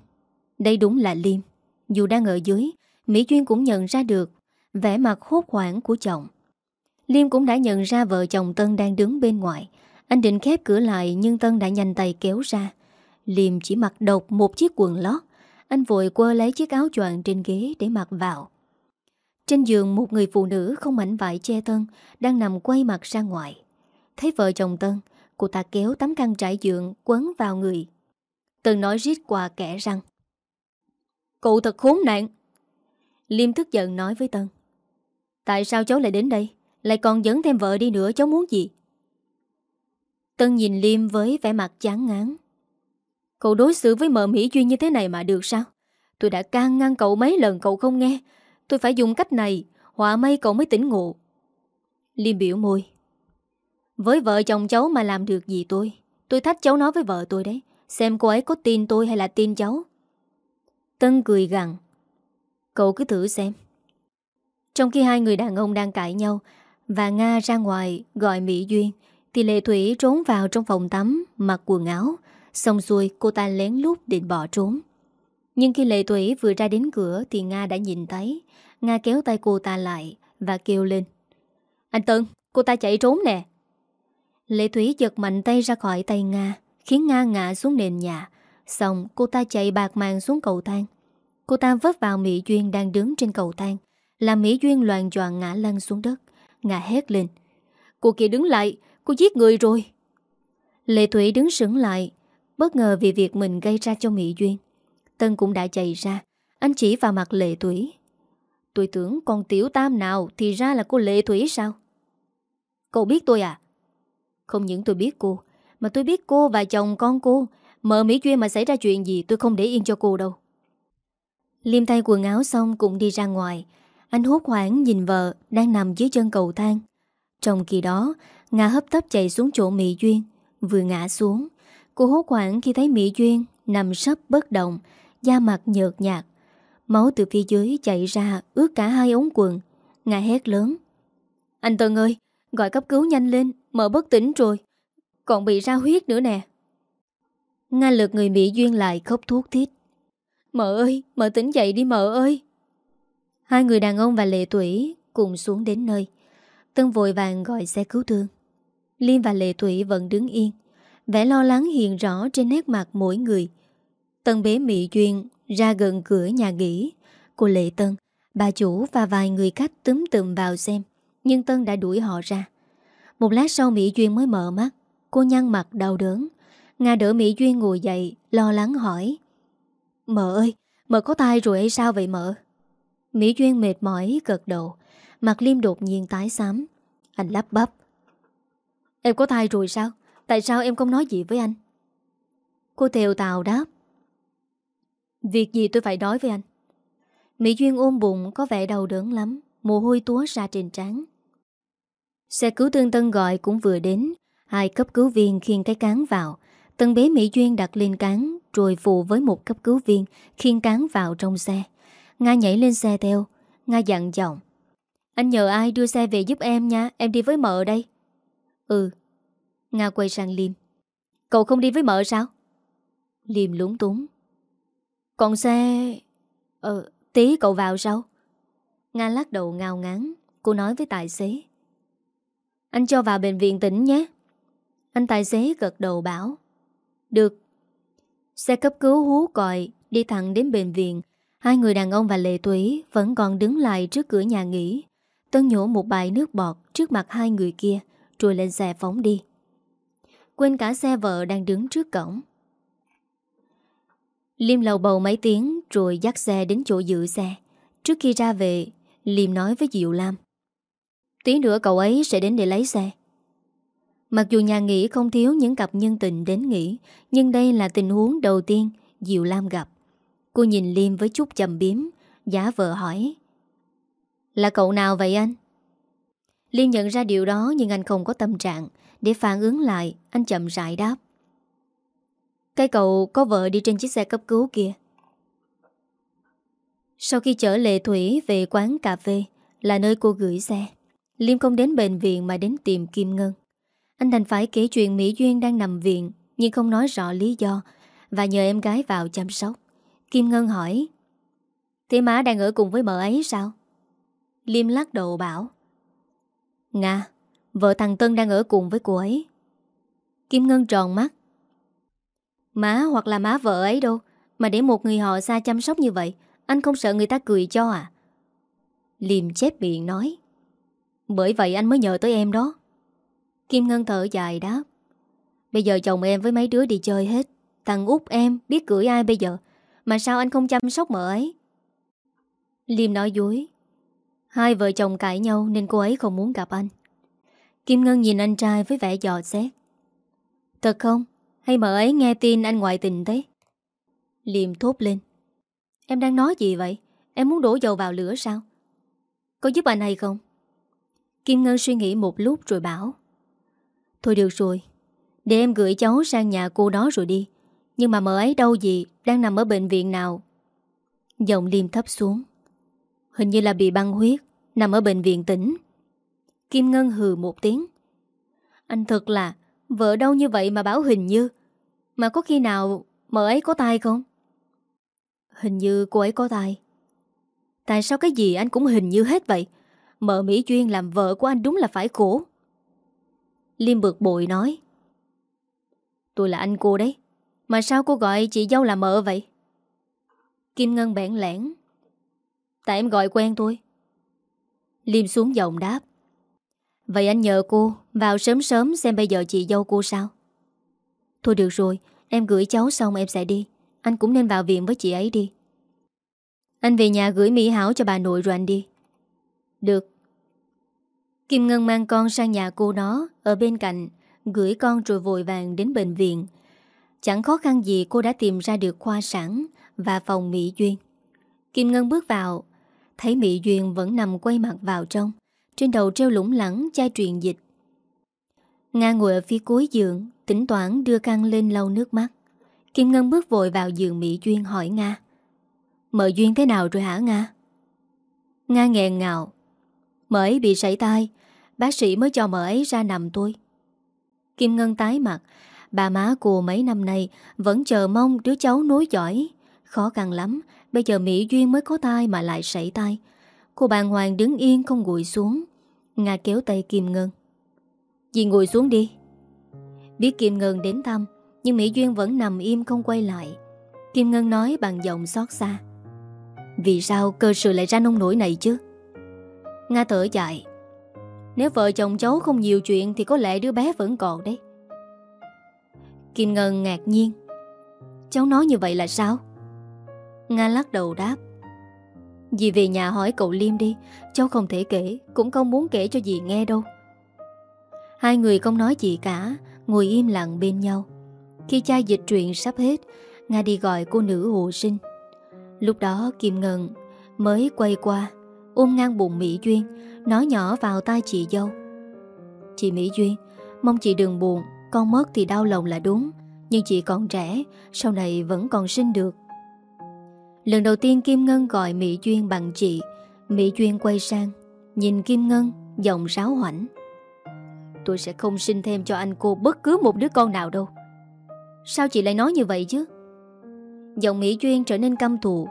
Đây đúng là Liêm Dù đang ở dưới Mỹ Duyên cũng nhận ra được vẻ mặt hốt hoảng của chồng. Liêm cũng đã nhận ra vợ chồng Tân đang đứng bên ngoài. Anh định khép cửa lại Nhưng Tân đã nhanh tay kéo ra. Liêm chỉ mặc độc một chiếc quần lót. Anh vội quơ lấy chiếc áo choàng trên ghế để mặc vào. Trên giường, một người phụ nữ không mảnh vải che Tân Đang nằm quay mặt ra ngoài. Thấy vợ chồng Tân, Cô ta kéo tấm khăn trải giường quấn vào người. Tân nói rít qua kẻ răng. "Cụ thật khốn nạn! Liêm tức giận nói với Tân. Tại sao cháu lại đến đây? Lại còn dẫn thêm vợ đi nữa, cháu muốn gì? Tân nhìn Liêm với vẻ mặt chán ngán. Cậu đối xử với mợ Mỹ Duyên như thế này mà được sao? Tôi đã can ngăn cậu mấy lần, cậu không nghe. Tôi phải dùng cách này, Họa may cậu mới tỉnh ngộ. Liêm biểu môi. Với vợ chồng cháu mà làm được gì tôi? Tôi thách cháu nói với vợ tôi đấy. Xem cô ấy có tin tôi hay là tin cháu. Tân cười gằn. Cậu cứ thử xem. Trong khi hai người đàn ông đang cãi nhau Và Nga ra ngoài gọi Mỹ Duyên Thì Lệ Thủy trốn vào trong phòng tắm Mặc quần áo Xong xuôi cô ta lén lút định bỏ trốn. Nhưng khi Lệ Thủy vừa ra đến cửa Thì Nga đã nhìn thấy. Nga kéo tay cô ta lại Và kêu lên. Anh Tân, cô ta chạy trốn nè. Lệ Thủy giật mạnh tay ra khỏi tay Nga Khiến Nga ngã xuống nền nhà. Xong cô ta chạy bạc mạng xuống cầu thang. Cô ta vấp vào Mỹ Duyên đang đứng trên cầu thang. Làm Mỹ Duyên loạn choạng ngã lăn xuống đất Ngã hét lên. Cô kia đứng lại, cô giết người rồi. Lệ Thủy đứng sững lại Bất ngờ vì việc mình gây ra cho Mỹ Duyên. Tân cũng đã chạy ra Anh chỉ vào mặt Lệ Thủy. Tôi tưởng con tiểu tam nào Thì ra là cô Lệ Thủy sao? Cậu biết tôi à? Không những tôi biết cô Mà tôi biết cô và chồng con cô. Mợ Mỹ Duyên mà xảy ra chuyện gì tôi không để yên cho cô đâu. Liêm tay quần áo xong cũng đi ra ngoài. Anh hốt hoảng nhìn vợ Đang nằm dưới chân cầu thang. Trong khi đó, Nga hấp tấp chạy xuống chỗ Mỹ Duyên, Vừa ngã xuống. Cô hốt hoảng khi thấy Mỹ Duyên Nằm sấp bất động, Da mặt nhợt nhạt. Máu từ phía dưới chạy ra ướt cả hai ống quần. Nga hét lớn. Anh Tân ơi, Gọi cấp cứu nhanh lên, Mở bất tỉnh rồi. Còn bị ra huyết nữa nè. Nga lượt người Mỹ Duyên lại khóc thuốc thiết Mợ ơi, mợ tỉnh dậy đi mợ ơi. Hai người đàn ông và Lệ Thủy cùng xuống đến nơi. Tân vội vàng gọi xe cứu thương. Liên và Lệ Thủy vẫn đứng yên. Vẻ lo lắng hiện rõ trên nét mặt mỗi người. Tân bế Mỹ Duyên ra gần cửa nhà nghỉ. Cô Lệ Tân, bà chủ và vài người khách túm tùm vào xem. Nhưng Tân đã đuổi họ ra. Một lát sau Mỹ Duyên mới mở mắt. Cô nhăn mặt đau đớn. Nga đỡ Mỹ Duyên ngồi dậy, lo lắng hỏi. Mợ ơi, mợ có tai rồi hay sao vậy mợ? Mỹ Duyên mệt mỏi gật đầu Mặt Liêm đột nhiên tái xám Anh lắp bắp Em có tai rồi sao? Tại sao em không nói gì với anh? Cô Thều Tào đáp Việc gì tôi phải nói với anh? Mỹ Duyên ôm bụng có vẻ đau đớn lắm Mồ hôi túa ra trên trán Xe cứu thương Tân gọi cũng vừa đến Hai cấp cứu viên khiêng cái cán vào Tân bế Mỹ Duyên đặt lên cán rồi phụ với một cấp cứu viên khiên cán vào trong xe. Nga nhảy lên xe theo. Nga dặn giọng. Anh nhờ ai đưa xe về giúp em nha, em đi với mợ đây. Ừ. Nga quay sang Liêm. Cậu không đi với mợ sao? Liêm lúng túng. Còn xe... Ờ, tí cậu vào sao? Nga lắc đầu ngao ngán. Cô nói với tài xế. Anh cho vào bệnh viện tỉnh nhé. Anh tài xế gật đầu bảo. Được, Xe cấp cứu hú còi Đi thẳng đến bệnh viện. Hai người đàn ông và Lệ Thủy Vẫn còn đứng lại trước cửa nhà nghỉ. Tân nhổ một bài nước bọt Trước mặt hai người kia Rồi lên xe phóng đi. Quên cả xe vợ đang đứng trước cổng. Liêm lầu bầu mấy tiếng Rồi dắt xe đến chỗ giữ xe. Trước khi ra về Liêm nói với Diệu Lam Tí nữa cậu ấy sẽ đến để lấy xe. Mặc dù nhà nghỉ không thiếu những cặp nhân tình đến nghỉ, nhưng đây là tình huống đầu tiên Diệu Lam gặp. Cô nhìn Liêm với chút chầm biếm, giả vợ hỏi. Là cậu nào vậy anh? Liêm nhận ra điều đó nhưng anh không có tâm trạng. Để phản ứng lại, anh chậm rãi đáp. Cái cậu có vợ đi trên chiếc xe cấp cứu kia. Sau khi chở Lệ Thủy về quán cà phê, là nơi cô gửi xe, Liêm không đến bệnh viện mà đến tìm Kim Ngân. Anh đành phải kể chuyện Mỹ Duyên đang nằm viện, Nhưng không nói rõ lý do, Và nhờ em gái vào chăm sóc. Kim Ngân hỏi, Thế má đang ở cùng với mợ ấy sao? Liêm lắc đầu bảo, Nga, Vợ thằng Tân đang ở cùng với cô ấy. Kim Ngân tròn mắt, Má hoặc là má vợ ấy đâu, Mà để một người họ xa chăm sóc như vậy, Anh không sợ người ta cười cho à? Liêm chép miệng nói, Bởi vậy anh mới nhờ tới em đó. Kim Ngân thở dài đáp. Bây giờ chồng em với mấy đứa đi chơi hết. Thằng út em biết cưỡi ai bây giờ? Mà sao anh không chăm sóc mợ ấy? Liêm nói dối. Hai vợ chồng cãi nhau Nên cô ấy không muốn gặp anh. Kim Ngân nhìn anh trai với vẻ dò xét. Thật không? Hay mợ ấy nghe tin anh ngoại tình thế? Liêm thốt lên. Em đang nói gì vậy? Em muốn đổ dầu vào lửa sao? Có giúp anh hay không? Kim Ngân suy nghĩ một lúc rồi bảo. Thôi được rồi. Để em gửi cháu sang nhà cô đó rồi đi. Nhưng mà mợ ấy đâu gì, Đang nằm ở bệnh viện nào? Giọng liêm thấp xuống. Hình như là bị băng huyết, Nằm ở bệnh viện tỉnh. Kim Ngân hừ một tiếng. Anh thật là, Vợ đâu như vậy mà bảo hình như. Mà có khi nào mợ ấy có tai không? Hình như, cô ấy có tai. Tại sao cái gì anh cũng hình như hết vậy? Mợ Mỹ Duyên làm vợ của anh đúng là phải khổ. Liêm bực bội nói. Tôi là anh cô đấy. Mà sao cô gọi chị dâu là mợ vậy? Kim Ngân bẽn lẽn. Tại em gọi quen tôi Liêm xuống giọng đáp. Vậy anh nhờ cô Vào sớm sớm xem bây giờ chị dâu cô sao. Thôi được rồi, Em gửi cháu xong em sẽ đi. Anh cũng nên vào viện với chị ấy đi. Anh về nhà gửi Mỹ Hảo cho bà nội rồi anh đi. Được. Kim Ngân mang con sang nhà cô nó Ở bên cạnh, Gửi con rồi vội vàng đến bệnh viện. Chẳng khó khăn gì cô đã tìm ra được khoa sản Và phòng Mỹ Duyên. Kim Ngân bước vào, Thấy Mỹ Duyên vẫn nằm quay mặt vào trong, Trên đầu treo lủng lẳng chai truyền dịch. Nga ngồi ở phía cuối giường Tỉnh toán đưa căng lên lau nước mắt. Kim Ngân bước vội vào giường Mỹ Duyên hỏi Nga, Mợ Duyên thế nào rồi hả Nga? Nga nghẹn ngào, Mợ ấy bị sảy tai Bác sĩ mới cho mợ ấy ra nằm tôi. Kim Ngân tái mặt. Bà má cô mấy năm nay Vẫn chờ mong đứa cháu nối giỏi Khó khăn lắm, Bây giờ Mỹ Duyên mới có tai mà lại sảy tai Cô bàng hoàng đứng yên không ngồi xuống. Nga kéo tay Kim Ngân. Dì ngồi xuống đi. Biết Kim Ngân đến thăm, Nhưng Mỹ Duyên vẫn nằm im không quay lại. Kim Ngân nói bằng giọng xót xa. Vì sao cơ sự lại ra nông nổi này chứ? Nga thở dài. Nếu vợ chồng cháu không nhiều chuyện Thì có lẽ đứa bé vẫn còn đấy. Kim Ngân ngạc nhiên. Cháu nói như vậy là sao? Nga lắc đầu đáp. Dì về nhà hỏi cậu Liêm đi. Cháu không thể kể, Cũng không muốn kể cho dì nghe đâu. Hai người không nói gì cả, Ngồi im lặng bên nhau. Khi chai dịch truyện sắp hết, Nga đi gọi cô nữ hộ sinh. Lúc đó Kim Ngân Mới quay qua, Ôm ngang bụng Mỹ Duyên Nói nhỏ vào tai chị dâu. Chị Mỹ Duyên, Mong chị đừng buồn, Con mất thì đau lòng là đúng, Nhưng chị còn trẻ, Sau này vẫn còn sinh được. Lần đầu tiên Kim Ngân gọi Mỹ Duyên bằng chị, Mỹ Duyên quay sang, Nhìn Kim Ngân, Giọng ráo hoảnh. Tôi sẽ không sinh thêm cho anh cô bất cứ một đứa con nào đâu. Sao chị lại nói như vậy chứ? Giọng Mỹ Duyên trở nên căm thù.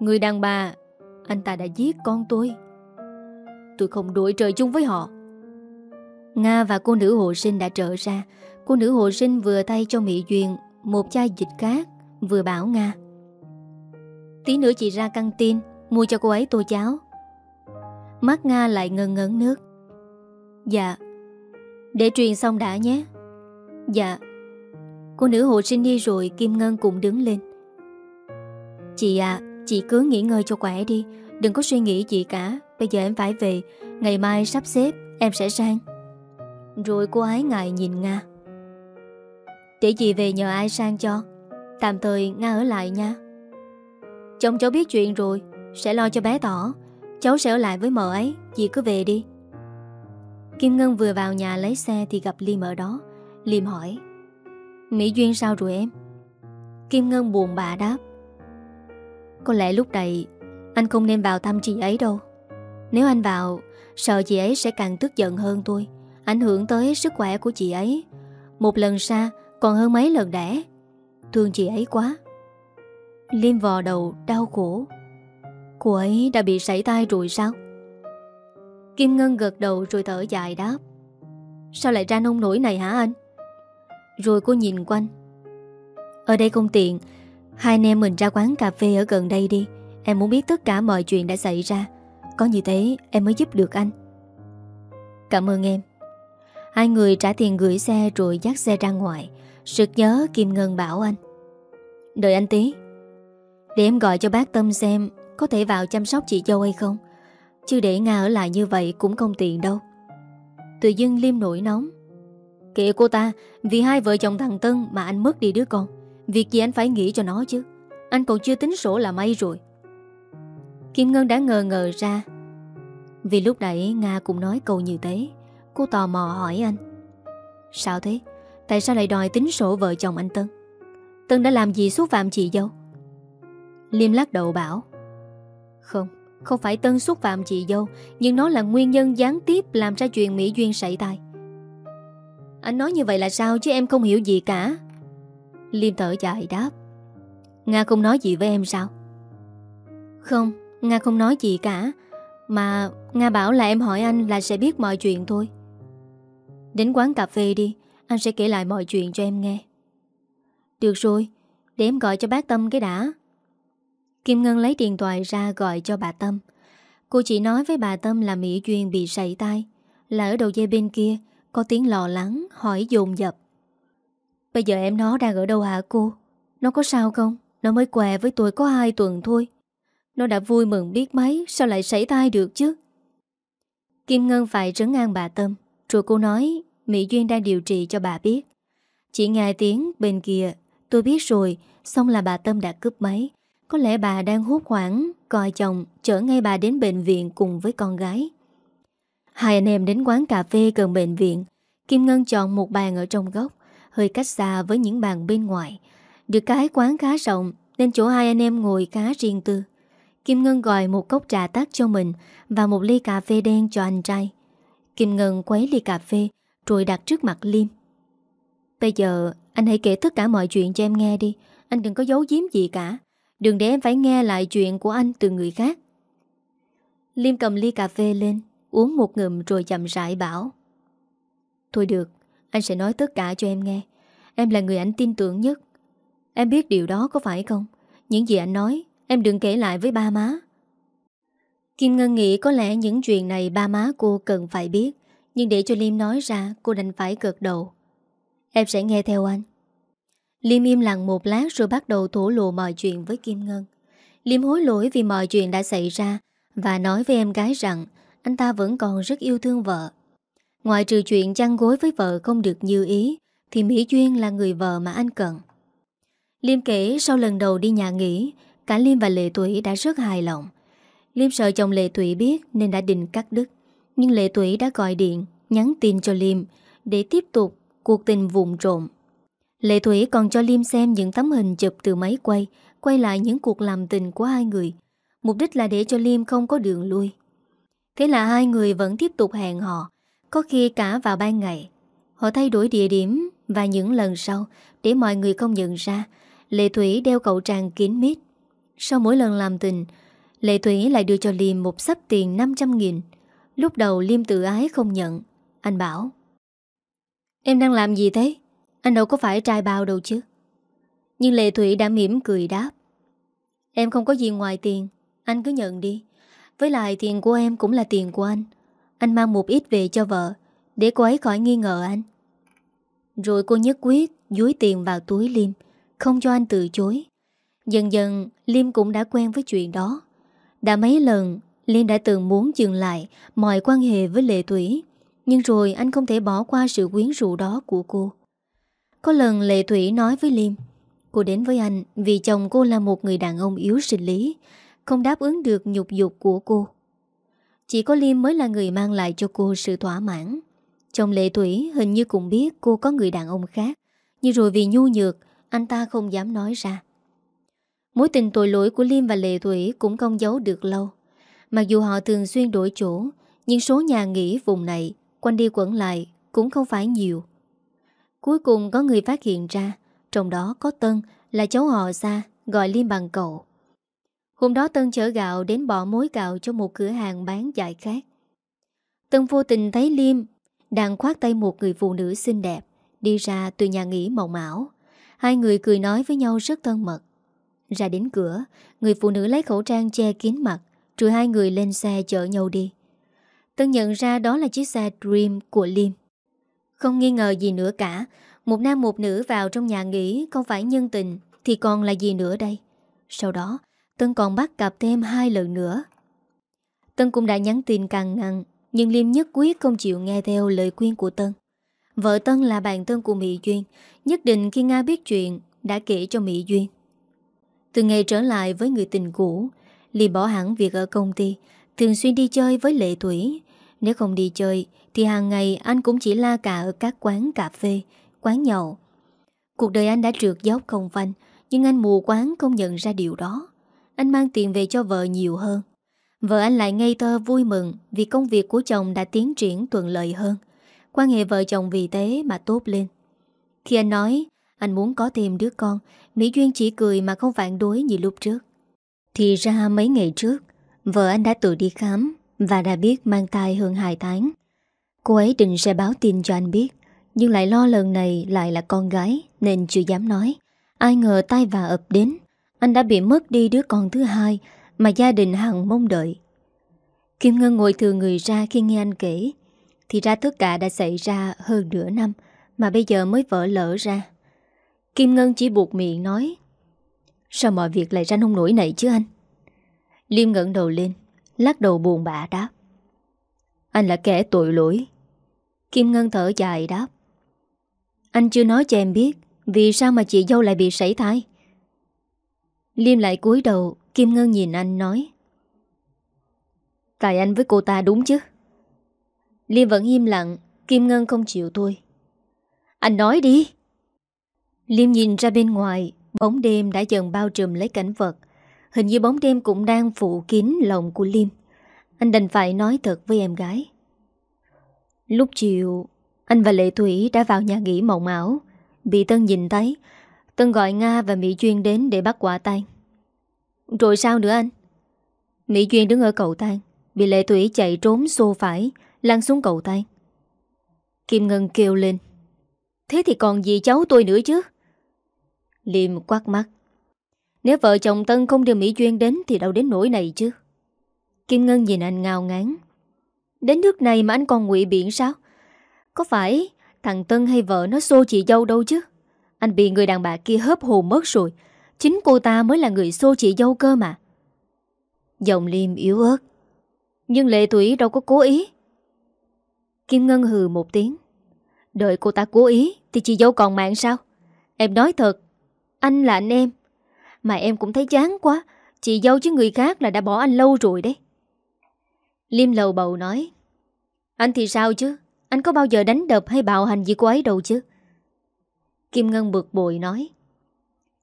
Người đàn bà, Anh ta đã giết con tôi Tôi không đuổi trời chung với họ. Nga và cô nữ hộ sinh đã trở ra. Cô nữ hộ sinh vừa tay cho Mỹ Duyên Một chai dịch cát, Vừa bảo Nga. Tí nữa chị ra căng tin, Mua cho cô ấy tô cháo. Mắt Nga lại ngân ngấn nước. Dạ Để truyền xong đã nhé. Dạ. Cô nữ hộ sinh đi rồi Kim Ngân cũng đứng lên. Chị à Chị cứ nghỉ ngơi cho khỏe đi, Đừng có suy nghĩ gì cả. Bây giờ em phải về. Ngày mai sắp xếp, em sẽ sang. Rồi cô ấy ngại nhìn Nga. Để chị về nhờ ai sang cho? Tạm thời Nga ở lại nha. Chồng cháu biết chuyện rồi, Sẽ lo cho bé tỏ. Cháu sẽ ở lại với mợ ấy Chị cứ về đi. Kim Ngân vừa vào nhà lấy xe Thì gặp Liêm ở đó. Liêm hỏi, Mỹ Duyên sao rồi em? Kim Ngân buồn bã đáp, Có lẽ lúc này Anh không nên vào thăm chị ấy đâu. Nếu anh vào, Sợ chị ấy sẽ càng tức giận hơn tôi, Ảnh hưởng tới sức khỏe của chị ấy. Một lần xa, còn hơn mấy lần đẻ. Thương chị ấy quá. Liêm vò đầu, đau khổ. Cô ấy đã bị sảy tai rồi sao? Kim Ngân gật đầu rồi thở dài đáp. Sao lại ra nông nổi này hả anh? Rồi cô nhìn quanh. Ở đây không tiện. Hai anh em mình ra quán cà phê ở gần đây đi. Em muốn biết tất cả mọi chuyện đã xảy ra. Có như thế, em mới giúp được anh. Cảm ơn em. Hai người trả tiền gửi xe rồi dắt xe ra ngoài. Sực nhớ Kim Ngân bảo anh. Đợi anh tí. Để em gọi cho bác Tâm xem Có thể vào chăm sóc chị dâu hay không. Chứ để Nga ở lại như vậy cũng không tiện đâu. Tự dưng Liêm nổi nóng. Kệ cô ta, Vì hai vợ chồng thằng Tân mà anh mất đi đứa con. Việc gì anh phải nghĩ cho nó chứ? Anh còn chưa tính sổ là may rồi. Kim Ngân đã ngờ ngờ ra. Vì lúc nãy Nga cũng nói câu như thế, Cô tò mò hỏi anh. Sao thế? Tại sao lại đòi tính sổ vợ chồng anh Tân? Tân đã làm gì xúc phạm chị dâu? Liêm lắc đầu bảo, Không Không phải Tân xúc phạm chị dâu, Nhưng nó là nguyên nhân gián tiếp Làm ra chuyện Mỹ Duyên xảy tai Anh nói như vậy là sao chứ em không hiểu gì cả? Liêm thở dài đáp, Nga không nói gì với em sao? Không Nga không nói gì cả, Mà Nga bảo là em hỏi anh là sẽ biết mọi chuyện thôi. Đến quán cà phê đi, Anh sẽ kể lại mọi chuyện cho em nghe. Được rồi, Để em gọi cho bác Tâm cái đã. Kim Ngân lấy điện thoại ra gọi cho bà Tâm. Cô chỉ nói với bà Tâm là Mỹ Duyên bị sảy tai Là ở đầu dây bên kia, Có tiếng lo lắng, hỏi dồn dập. Bây giờ em nó đang ở đâu hả cô? Nó có sao không? Nó mới què với tôi có hai tuần thôi. Nó đã vui mừng biết mấy, Sao lại xảy tai được chứ? Kim Ngân phải trấn an bà Tâm. Rồi cô nói, Mỹ Duyên đang điều trị cho bà biết. Chỉ nghe tiếng bên kia, Tôi biết rồi, Xong là bà Tâm đã cướp máy. Có lẽ bà đang hút hoảng, Coi chồng chở ngay bà đến bệnh viện cùng với con gái. Hai anh em đến quán cà phê gần bệnh viện. Kim Ngân chọn một bàn ở trong góc, Hơi cách xa với những bàn bên ngoài. Được cái quán khá rộng, Nên chỗ hai anh em ngồi khá riêng tư. Kim Ngân gọi một cốc trà tắt cho mình Và một ly cà phê đen cho anh trai. Kim Ngân quấy ly cà phê Rồi đặt trước mặt Liêm Bây giờ, anh hãy kể tất cả mọi chuyện cho em nghe đi. Anh đừng có giấu giếm gì cả. Đừng để em phải nghe lại chuyện của anh từ người khác. Liêm cầm ly cà phê lên, Uống một ngụm rồi chậm rãi bảo. Thôi được, Anh sẽ nói tất cả cho em nghe. Em là người anh tin tưởng nhất. Em biết điều đó có phải không? Những gì anh nói Em đừng kể lại với ba má. Kim Ngân nghĩ có lẽ những chuyện này ba má cô cần phải biết, Nhưng để cho Liêm nói ra, Cô đành phải gật đầu. Em sẽ nghe theo anh. Liêm im lặng một lát rồi bắt đầu thổ lộ mọi chuyện với Kim Ngân. Liêm hối lỗi vì mọi chuyện đã xảy ra Và nói với em gái rằng Anh ta vẫn còn rất yêu thương vợ. Ngoài trừ chuyện chăn gối với vợ không được như ý, Thì Mỹ Duyên là người vợ mà anh cần. Liêm kể sau lần đầu đi nhà nghỉ Cả Liêm và Lệ thủy đã rất hài lòng Liêm sợ chồng Lệ Thủy biết nên đã định cắt đứt. Nhưng Lệ Thủy đã gọi điện, nhắn tin cho Liêm để tiếp tục cuộc tình vụn trộm. Lệ Thủy còn cho Liêm xem những tấm hình chụp từ máy quay, quay lại những cuộc làm tình của hai người. Mục đích là để cho Liêm không có đường lui. Thế là hai người vẫn tiếp tục hẹn họ, có khi cả vào ban ngày. Họ thay đổi địa điểm và những lần sau để mọi người không nhận ra Lệ Thủy đeo cậu trang kín mít. Sau mỗi lần làm tình, Lệ Thủy lại đưa cho Liêm một sắp tiền 500.000 Lúc đầu Liêm tự ái không nhận. Anh bảo Em đang làm gì thế? Anh đâu có phải trai bao đâu chứ. Nhưng Lệ Thủy đã mỉm cười đáp Em không có gì ngoài tiền Anh cứ nhận đi. Với lại tiền của em cũng là tiền của anh. Anh mang một ít về cho vợ Để cô ấy khỏi nghi ngờ anh. Rồi cô nhất quyết Dúi tiền vào túi Liêm Không cho anh từ chối. Dần dần Liêm cũng đã quen với chuyện đó. Đã mấy lần liêm đã từng muốn dừng lại mọi quan hệ với Lệ Thủy, Nhưng rồi anh không thể bỏ qua sự quyến rũ đó của cô. Có lần Lệ Thủy nói với Liêm Cô đến với anh vì chồng cô là một người đàn ông yếu sinh lý, Không đáp ứng được nhục dục của cô. Chỉ có Liêm mới là người mang lại cho cô sự thỏa mãn. Chồng Lệ Thủy hình như cũng biết cô có người đàn ông khác, Nhưng rồi vì nhu nhược, Anh ta không dám nói ra. Mối tình tội lỗi của Liêm và Lệ Thủy cũng không giấu được lâu. Mặc dù họ thường xuyên đổi chỗ, nhưng số nhà nghỉ vùng này, quanh đi quẩn lại, cũng không phải nhiều. Cuối cùng có người phát hiện ra, trong đó có Tân là cháu họ xa, gọi Liêm bằng cậu. Hôm đó Tân chở gạo đến bỏ mối gạo cho một cửa hàng bán dại khác. Tân vô tình thấy Liêm đang khoát tay một người phụ nữ xinh đẹp, đi ra từ nhà nghỉ mộng ảo. Hai người cười nói với nhau rất thân mật. Ra đến cửa, Người phụ nữ lấy khẩu trang che kín mặt Rồi hai người lên xe chở nhau đi. Tân nhận ra đó là chiếc xe Dream của Liêm Không nghi ngờ gì nữa cả, Một nam một nữ vào trong nhà nghỉ, Không phải nhân tình Thì còn là gì nữa đây? Sau đó, Tân còn bắt cặp thêm hai lần nữa. Tân cũng đã nhắn tin càng ngăn Nhưng Liêm nhất quyết không chịu nghe theo lời khuyên của Tân. Vợ Tân là bạn thân của Mỹ Duyên, Nhất định khi Nga biết chuyện, Đã kể cho Mỹ Duyên. Từ ngày trở lại với người tình cũ Liêm bỏ hẳn việc ở công ty, Thường xuyên đi chơi với Lệ Thủy. Nếu không đi chơi, Thì hàng ngày anh cũng chỉ la cà ở các quán cà phê, Quán nhậu. Cuộc đời anh đã trượt dốc không phanh, Nhưng anh mù quán không nhận ra điều đó. Anh mang tiền về cho vợ nhiều hơn. Vợ anh lại ngây thơ vui mừng Vì công việc của chồng đã tiến triển thuận lợi hơn. Quan hệ vợ chồng vì thế mà tốt lên. Khi anh nói, Anh muốn có thêm đứa con Mỹ Duyên chỉ cười mà không phản đối như lúc trước. Thì ra mấy ngày trước, Vợ anh đã tự đi khám Và đã biết mang thai hơn 2 tháng. Cô ấy định sẽ báo tin cho anh biết, Nhưng lại lo lần này lại là con gái Nên chưa dám nói. Ai ngờ tai và ập đến, Anh đã bị mất đi đứa con thứ hai Mà gia đình hằng mong đợi. Kim Ngân ngồi thừa người ra khi nghe anh kể, Thì ra tất cả đã xảy ra hơn nửa năm Mà bây giờ mới vỡ lỡ ra. Kim Ngân chỉ buộc miệng nói, Sao mọi việc lại ra nông nổi này chứ anh? Liêm ngẩng đầu lên, Lắc đầu buồn bã đáp, Anh là kẻ tội lỗi. Kim Ngân thở dài đáp, Anh chưa nói cho em biết Vì sao mà chị dâu lại bị sảy thai. Liêm lại cúi đầu, Kim Ngân nhìn anh nói, Tại anh với cô ta đúng chứ? Liêm vẫn im lặng, Kim Ngân không chịu tôi Anh nói đi. Liêm nhìn ra bên ngoài, Bóng đêm đã dần bao trùm lấy cảnh vật. Hình như bóng đêm cũng đang phủ kín lòng của Liêm. Anh đành phải nói thật với em gái. Lúc chiều, Anh và Lệ Thủy đã vào nhà nghỉ mộng ảo. Bị Tân nhìn thấy, Tân gọi Nga và Mỹ Duyên đến để bắt quả tang. Rồi sao nữa anh? Mỹ Duyên đứng ở cầu thang Bị Lệ Thủy chạy trốn xô phải, Lăn xuống cầu thang Kim Ngân kêu lên. Thế thì còn gì cháu tôi nữa chứ? Liêm quát mắt Nếu vợ chồng Tân không đưa Mỹ Duyên đến Thì đâu đến nỗi này chứ? Kim Ngân nhìn anh ngào ngán. Đến nước này mà anh còn ngụy biện sao? Có phải Thằng Tân hay vợ nó xô chị dâu đâu chứ? Anh bị người đàn bà kia hớp hồn mất rồi. Chính cô ta mới là người xô chị dâu cơ mà. Giọng Liêm yếu ớt. Nhưng Lệ Thủy đâu có cố ý. Kim Ngân hừ một tiếng. Đợi cô ta cố ý Thì chị dâu còn mạng sao? Em nói thật anh là anh em. Mà em cũng thấy chán quá. Chị dâu chứ người khác là đã bỏ anh lâu rồi đấy. Liêm lầu bầu nói Anh thì sao chứ? Anh có bao giờ đánh đập hay bạo hành gì cô ấy đâu chứ? Kim Ngân bực bội nói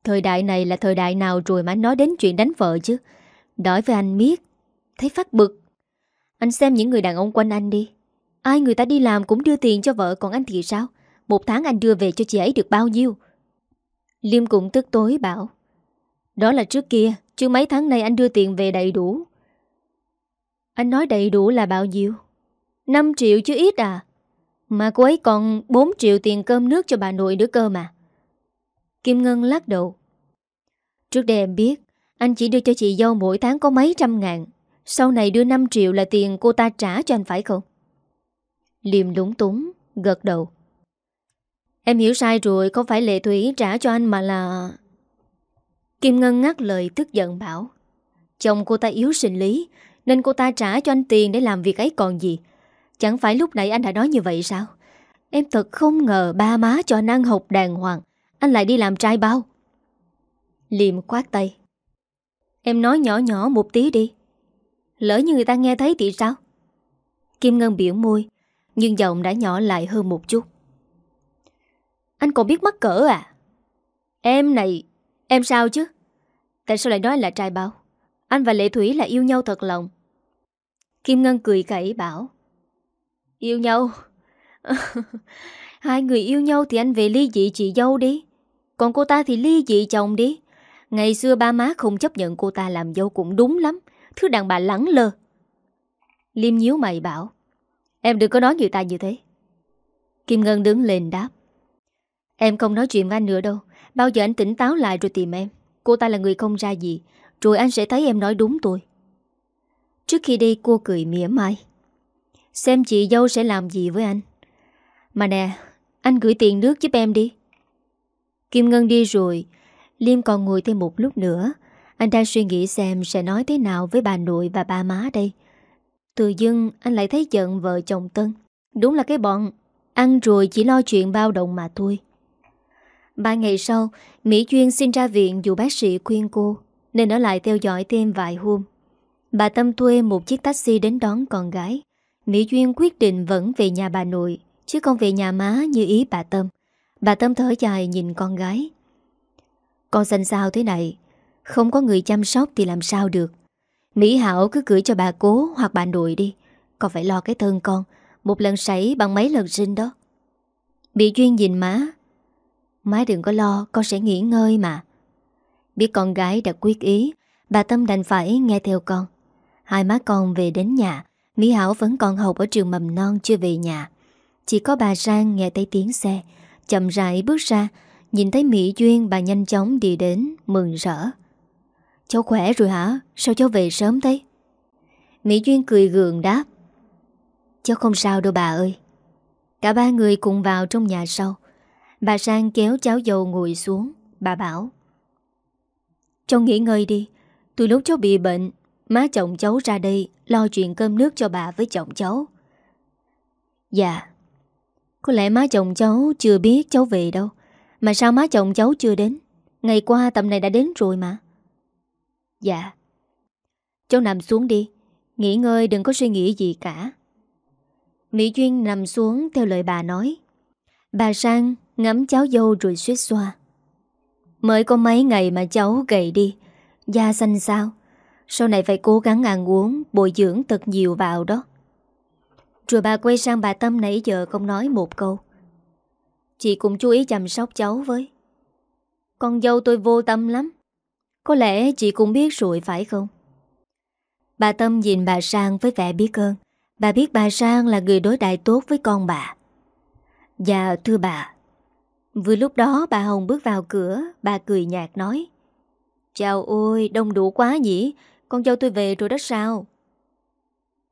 Thời đại này là thời đại nào rồi mà anh nói đến chuyện đánh vợ chứ? Đói với anh miết, Thấy phát bực. Anh xem những người đàn ông quanh anh đi. Ai người ta đi làm cũng đưa tiền cho vợ Còn anh thì sao? Một tháng anh đưa về cho chị ấy được bao nhiêu? Liêm cũng tức tối bảo, Đó là trước kia, Chứ mấy tháng nay anh đưa tiền về đầy đủ. Anh nói đầy đủ là bao nhiêu? 5 triệu chứ ít à. Mà cô ấy còn 4 triệu tiền cơm nước cho bà nội nữa cơ mà. Kim Ngân lắc đầu. Trước đây em biết, Anh chỉ đưa cho chị dâu mỗi tháng có mấy trăm ngàn. Sau này đưa 5 triệu là tiền cô ta trả cho anh phải không? Liêm lúng túng, Gật đầu. Em hiểu sai rồi, Không phải lệ thủy trả cho anh mà là Kim Ngân ngắt lời tức giận bảo, Chồng cô ta yếu sinh lý, Nên cô ta trả cho anh tiền để làm việc ấy còn gì. Chẳng phải lúc nãy anh đã nói như vậy sao? Em thật không ngờ ba má cho anh ăn học đàng hoàng, Anh lại đi làm trai bao. Liệm quát tay, Em nói nhỏ nhỏ một tí đi, Lỡ như người ta nghe thấy thì sao? Kim Ngân biểu môi, Nhưng giọng đã nhỏ lại hơn một chút. Anh còn biết mắc cỡ à? Em này, Em sao chứ? Tại sao lại nói là trai bao Anh và Lệ Thủy là yêu nhau thật lòng. Kim Ngân cười cẩy bảo, Yêu nhau? Hai người yêu nhau thì anh về ly dị chị dâu đi. Còn cô ta thì ly dị chồng đi. Ngày xưa ba má không chấp nhận cô ta làm dâu cũng đúng lắm. Thứ đàn bà lắng lơ. Liêm nhíu mày bảo, Em đừng có nói người ta như thế. Kim Ngân đứng lên đáp Em không nói chuyện với anh nữa đâu. Bao giờ anh tỉnh táo lại rồi tìm em? Cô ta là người không ra gì. Rồi anh sẽ thấy em nói đúng tôi. Trước khi đi, cô cười mỉa mai. Xem chị dâu sẽ làm gì với anh. Mà nè, Anh gửi tiền nước giúp em đi. Kim Ngân đi rồi. Liêm còn ngồi thêm một lúc nữa. Anh đang suy nghĩ xem sẽ nói thế nào với bà nội và ba má đây. Từ dưng, anh lại thấy giận vợ chồng Tân. Đúng là cái bọn Ăn rồi chỉ lo chuyện bao động mà thôi. Ba ngày sau, Mỹ Duyên xin ra viện dù bác sĩ khuyên cô, Nên ở lại theo dõi thêm vài hôm. Bà Tâm thuê một chiếc taxi đến đón con gái. Mỹ Duyên quyết định vẫn về nhà bà nội, Chứ không về nhà má như ý bà Tâm. Bà Tâm thở dài nhìn con gái. Con xanh sao thế này, Không có người chăm sóc thì làm sao được. Mỹ Hảo cứ gửi cho bà cố hoặc bà nội đi. Con phải lo cái thân con, Một lần sảy bằng mấy lần sinh đó. Bị Duyên nhìn má Má đừng có lo, Con sẽ nghỉ ngơi mà. Biết con gái đã quyết ý, Bà Tâm đành phải nghe theo con. Hai má con về đến nhà, Mỹ Hảo vẫn còn học ở trường mầm non chưa về nhà. Chỉ có bà Sang nghe thấy tiếng xe, Chậm rãi bước ra, Nhìn thấy Mỹ Duyên bà nhanh chóng đi đến, Mừng rỡ. Cháu khỏe rồi hả? Sao cháu về sớm thế? Mỹ Duyên cười gượng đáp, Cháu không sao đâu bà ơi. Cả ba người cùng vào trong nhà sau. Bà Sang kéo cháu dâu ngồi xuống. Bà bảo, Cháu nghỉ ngơi đi. Từ lúc cháu bị bệnh, Má chồng cháu ra đây Lo chuyện cơm nước cho bà với chồng cháu. Dạ Có lẽ má chồng cháu chưa biết cháu về đâu. Mà sao má chồng cháu chưa đến? Ngày qua tầm này đã đến rồi mà. Dạ Cháu nằm xuống đi. Nghỉ ngơi, đừng có suy nghĩ gì cả. Mỹ Duyên nằm xuống theo lời bà nói. Bà Sang ngắm cháu dâu rồi suýt xoa. Mới có mấy ngày mà cháu gầy đi, Da xanh sao Sau này phải cố gắng ăn uống, Bồi dưỡng thật nhiều vào đó. Rồi bà quay sang bà Tâm nãy giờ không nói một câu. Chị cũng chú ý chăm sóc cháu với. Con dâu tôi vô tâm lắm. Có lẽ chị cũng biết rồi phải không? Bà Tâm nhìn bà Sang với vẻ biết ơn. Bà biết bà Sang là người đối đại tốt với con bà. Dạ thưa bà. Vừa lúc đó bà Hồng bước vào cửa, Bà cười nhạt nói, Chào ôi, đông đủ quá nhỉ, Con dâu tôi về rồi đó sao?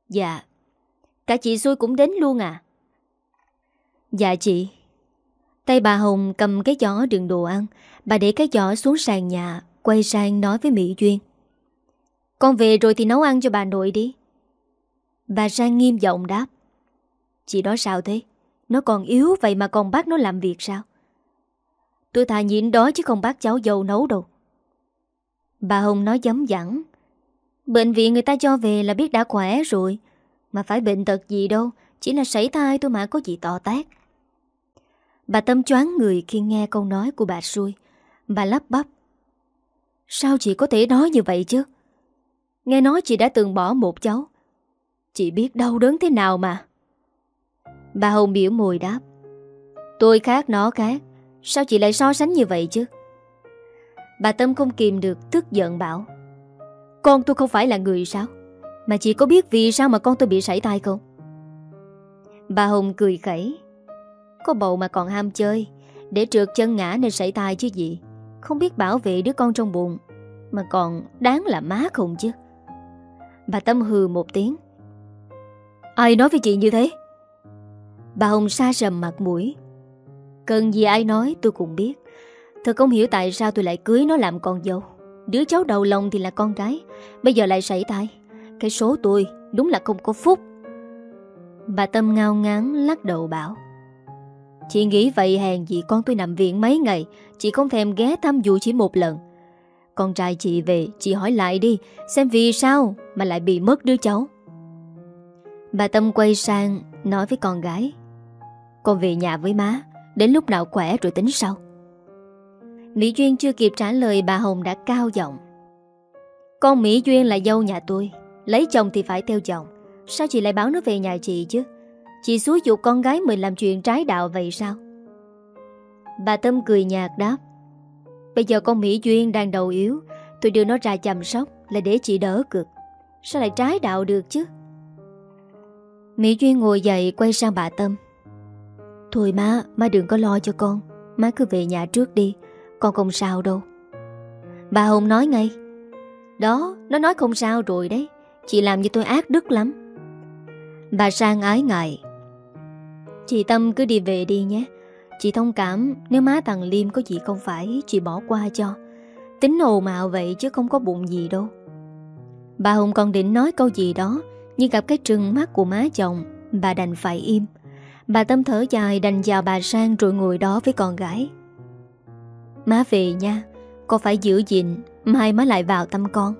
Dạ Cả chị xui cũng đến luôn à. Dạ chị. Tay bà Hồng cầm cái giỏ đựng đồ ăn, Bà để cái giỏ xuống sàn nhà, Quay sang nói với Mỹ Duyên, Con về rồi thì nấu ăn cho bà nội đi. Bà Sang nghiêm giọng đáp, Chị nói sao thế? Nó còn yếu vậy mà còn bắt nó làm việc sao? Tôi thà nhịn đó chứ không bác cháu dâu nấu đâu. Bà Hồng nói dấm dẳng Bệnh viện người ta cho về là biết đã khỏe rồi, Mà phải bệnh tật gì đâu, Chỉ là sảy thai tôi mà có gì to tát. Bà Tâm choáng người khi nghe câu nói của bà xui. Bà lắp bắp, Sao chị có thể nói như vậy chứ? Nghe nói chị đã từng bỏ một cháu. Chị biết đau đớn thế nào mà. Bà Hồng biểu môi đáp, Tôi khác nó khác. Sao chị lại so sánh như vậy chứ? Bà Tâm không kìm được tức giận bảo, Con tôi không phải là người sao? Mà chị có biết vì sao mà con tôi bị sảy tai không? Bà Hồng cười khẩy, Có bầu mà còn ham chơi, Để trượt chân ngã nên sảy tai chứ gì? Không biết bảo vệ đứa con trong bụng, Mà còn đáng là má không chứ? Bà Tâm hừ một tiếng, Ai nói với chị như thế? Bà Hồng xa sầm mặt mũi Cần gì ai nói, tôi cũng biết. Thật không hiểu tại sao tôi lại cưới nó làm con dâu. Đứa cháu đầu lòng thì là con gái. Bây giờ lại sảy tay Cái số tôi đúng là không có phúc. Bà Tâm ngao ngán lắc đầu bảo, Chị nghĩ vậy hèn gì con tôi nằm viện mấy ngày, Chị không thèm ghé thăm dù chỉ một lần. Con trai chị về, Chị hỏi lại đi, Xem vì sao mà lại bị mất đứa cháu. Bà Tâm quay sang Nói với con gái, Con về nhà với má Đến lúc nào khỏe rồi tính sau. Mỹ Duyên chưa kịp trả lời, bà Hồng đã cao giọng. Con Mỹ Duyên là dâu nhà tôi, Lấy chồng thì phải theo chồng. Sao chị lại báo nó về nhà chị chứ? Chị xúi dục con gái mình làm chuyện trái đạo vậy sao? Bà Tâm cười nhạt đáp. Bây giờ con Mỹ Duyên đang đầu yếu, Tôi đưa nó ra chăm sóc Là để chị đỡ cực. Sao lại trái đạo được chứ? Mỹ Duyên ngồi dậy quay sang bà Tâm. Thôi má, má đừng có lo cho con. Má cứ về nhà trước đi Con không sao đâu. Bà Hồng nói ngay. Đó, nó nói không sao rồi đấy Chị làm như tôi ác đức lắm. Bà Sang ái ngại. Chị Tâm cứ đi về đi nhé. Chị thông cảm Nếu má thằng Liêm có gì không phải Chị bỏ qua cho. Tính ồn mạo vậy chứ không có bụng gì đâu. Bà Hùng còn định nói câu gì đó Nhưng gặp cái trừng mắt của má chồng Bà đành phải im. Bà Tâm thở dài đành chào bà Sang Rồi ngồi đó với con gái. Má về nha, Con phải giữ gìn, Mai má lại vào tâm con.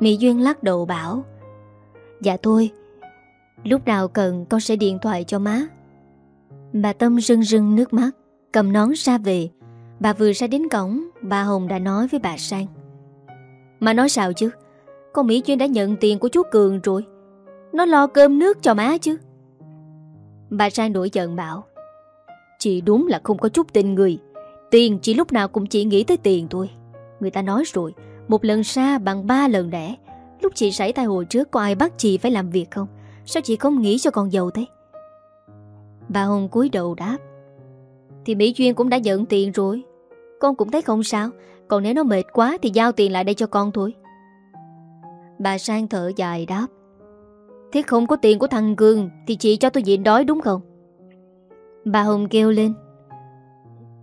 Mỹ Duyên lắc đầu bảo Dạ thôi, Lúc nào cần con sẽ điện thoại cho má. Bà Tâm rưng rưng nước mắt, Cầm nón ra về. Bà vừa ra đến cổng, Bà Hồng đã nói với bà Sang Mà nói sao chứ? Con Mỹ Duyên đã nhận tiền của chú Cường rồi. Nó lo cơm nước cho má chứ. Bà Sang nổi giận bảo, Chị đúng là không có chút tình người. Tiền chị lúc nào cũng chỉ nghĩ tới tiền thôi. Người ta nói rồi, Một lần xa bằng ba lần đẻ. Lúc chị xảy tay hồi trước có ai bắt chị phải làm việc không? Sao chị không nghĩ cho con giàu thế? Bà Hồng cúi đầu đáp, Thì Mỹ Duyên cũng đã nhận tiền rồi. Con cũng thấy không sao. Còn nếu nó mệt quá thì giao tiền lại đây cho con thôi. Bà Sang thở dài đáp Thế không có tiền của thằng Cường Thì chị cho tôi nhịn đói đúng không? Bà Hồng kêu lên.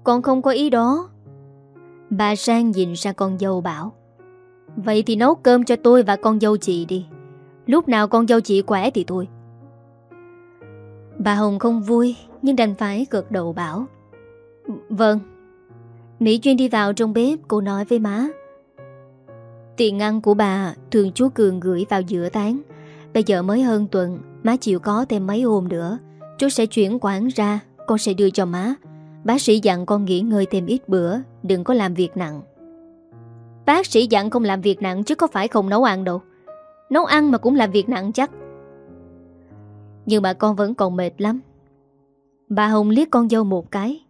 Con không có ý đó. Bà Sang nhìn sang con dâu bảo. Vậy thì nấu cơm cho tôi và con dâu chị đi. Lúc nào con dâu chị khỏe thì tôi Bà Hồng không vui, Nhưng đành phải gật đầu bảo. Vâng. Mỹ Duyên đi vào trong bếp, Cô nói với má. Tiền ăn của bà thường chú Cường gửi vào giữa tháng. Bây giờ mới hơn tuần, Má chịu có thêm mấy hôm nữa. Chú sẽ chuyển quản ra, Con sẽ đưa cho má. Bác sĩ dặn con nghỉ ngơi thêm ít bữa, Đừng có làm việc nặng. Bác sĩ dặn không làm việc nặng Chứ có phải không nấu ăn đâu. Nấu ăn mà cũng làm việc nặng chắc. Nhưng mà con vẫn còn mệt lắm. Bà Hồng liếc con dâu một cái.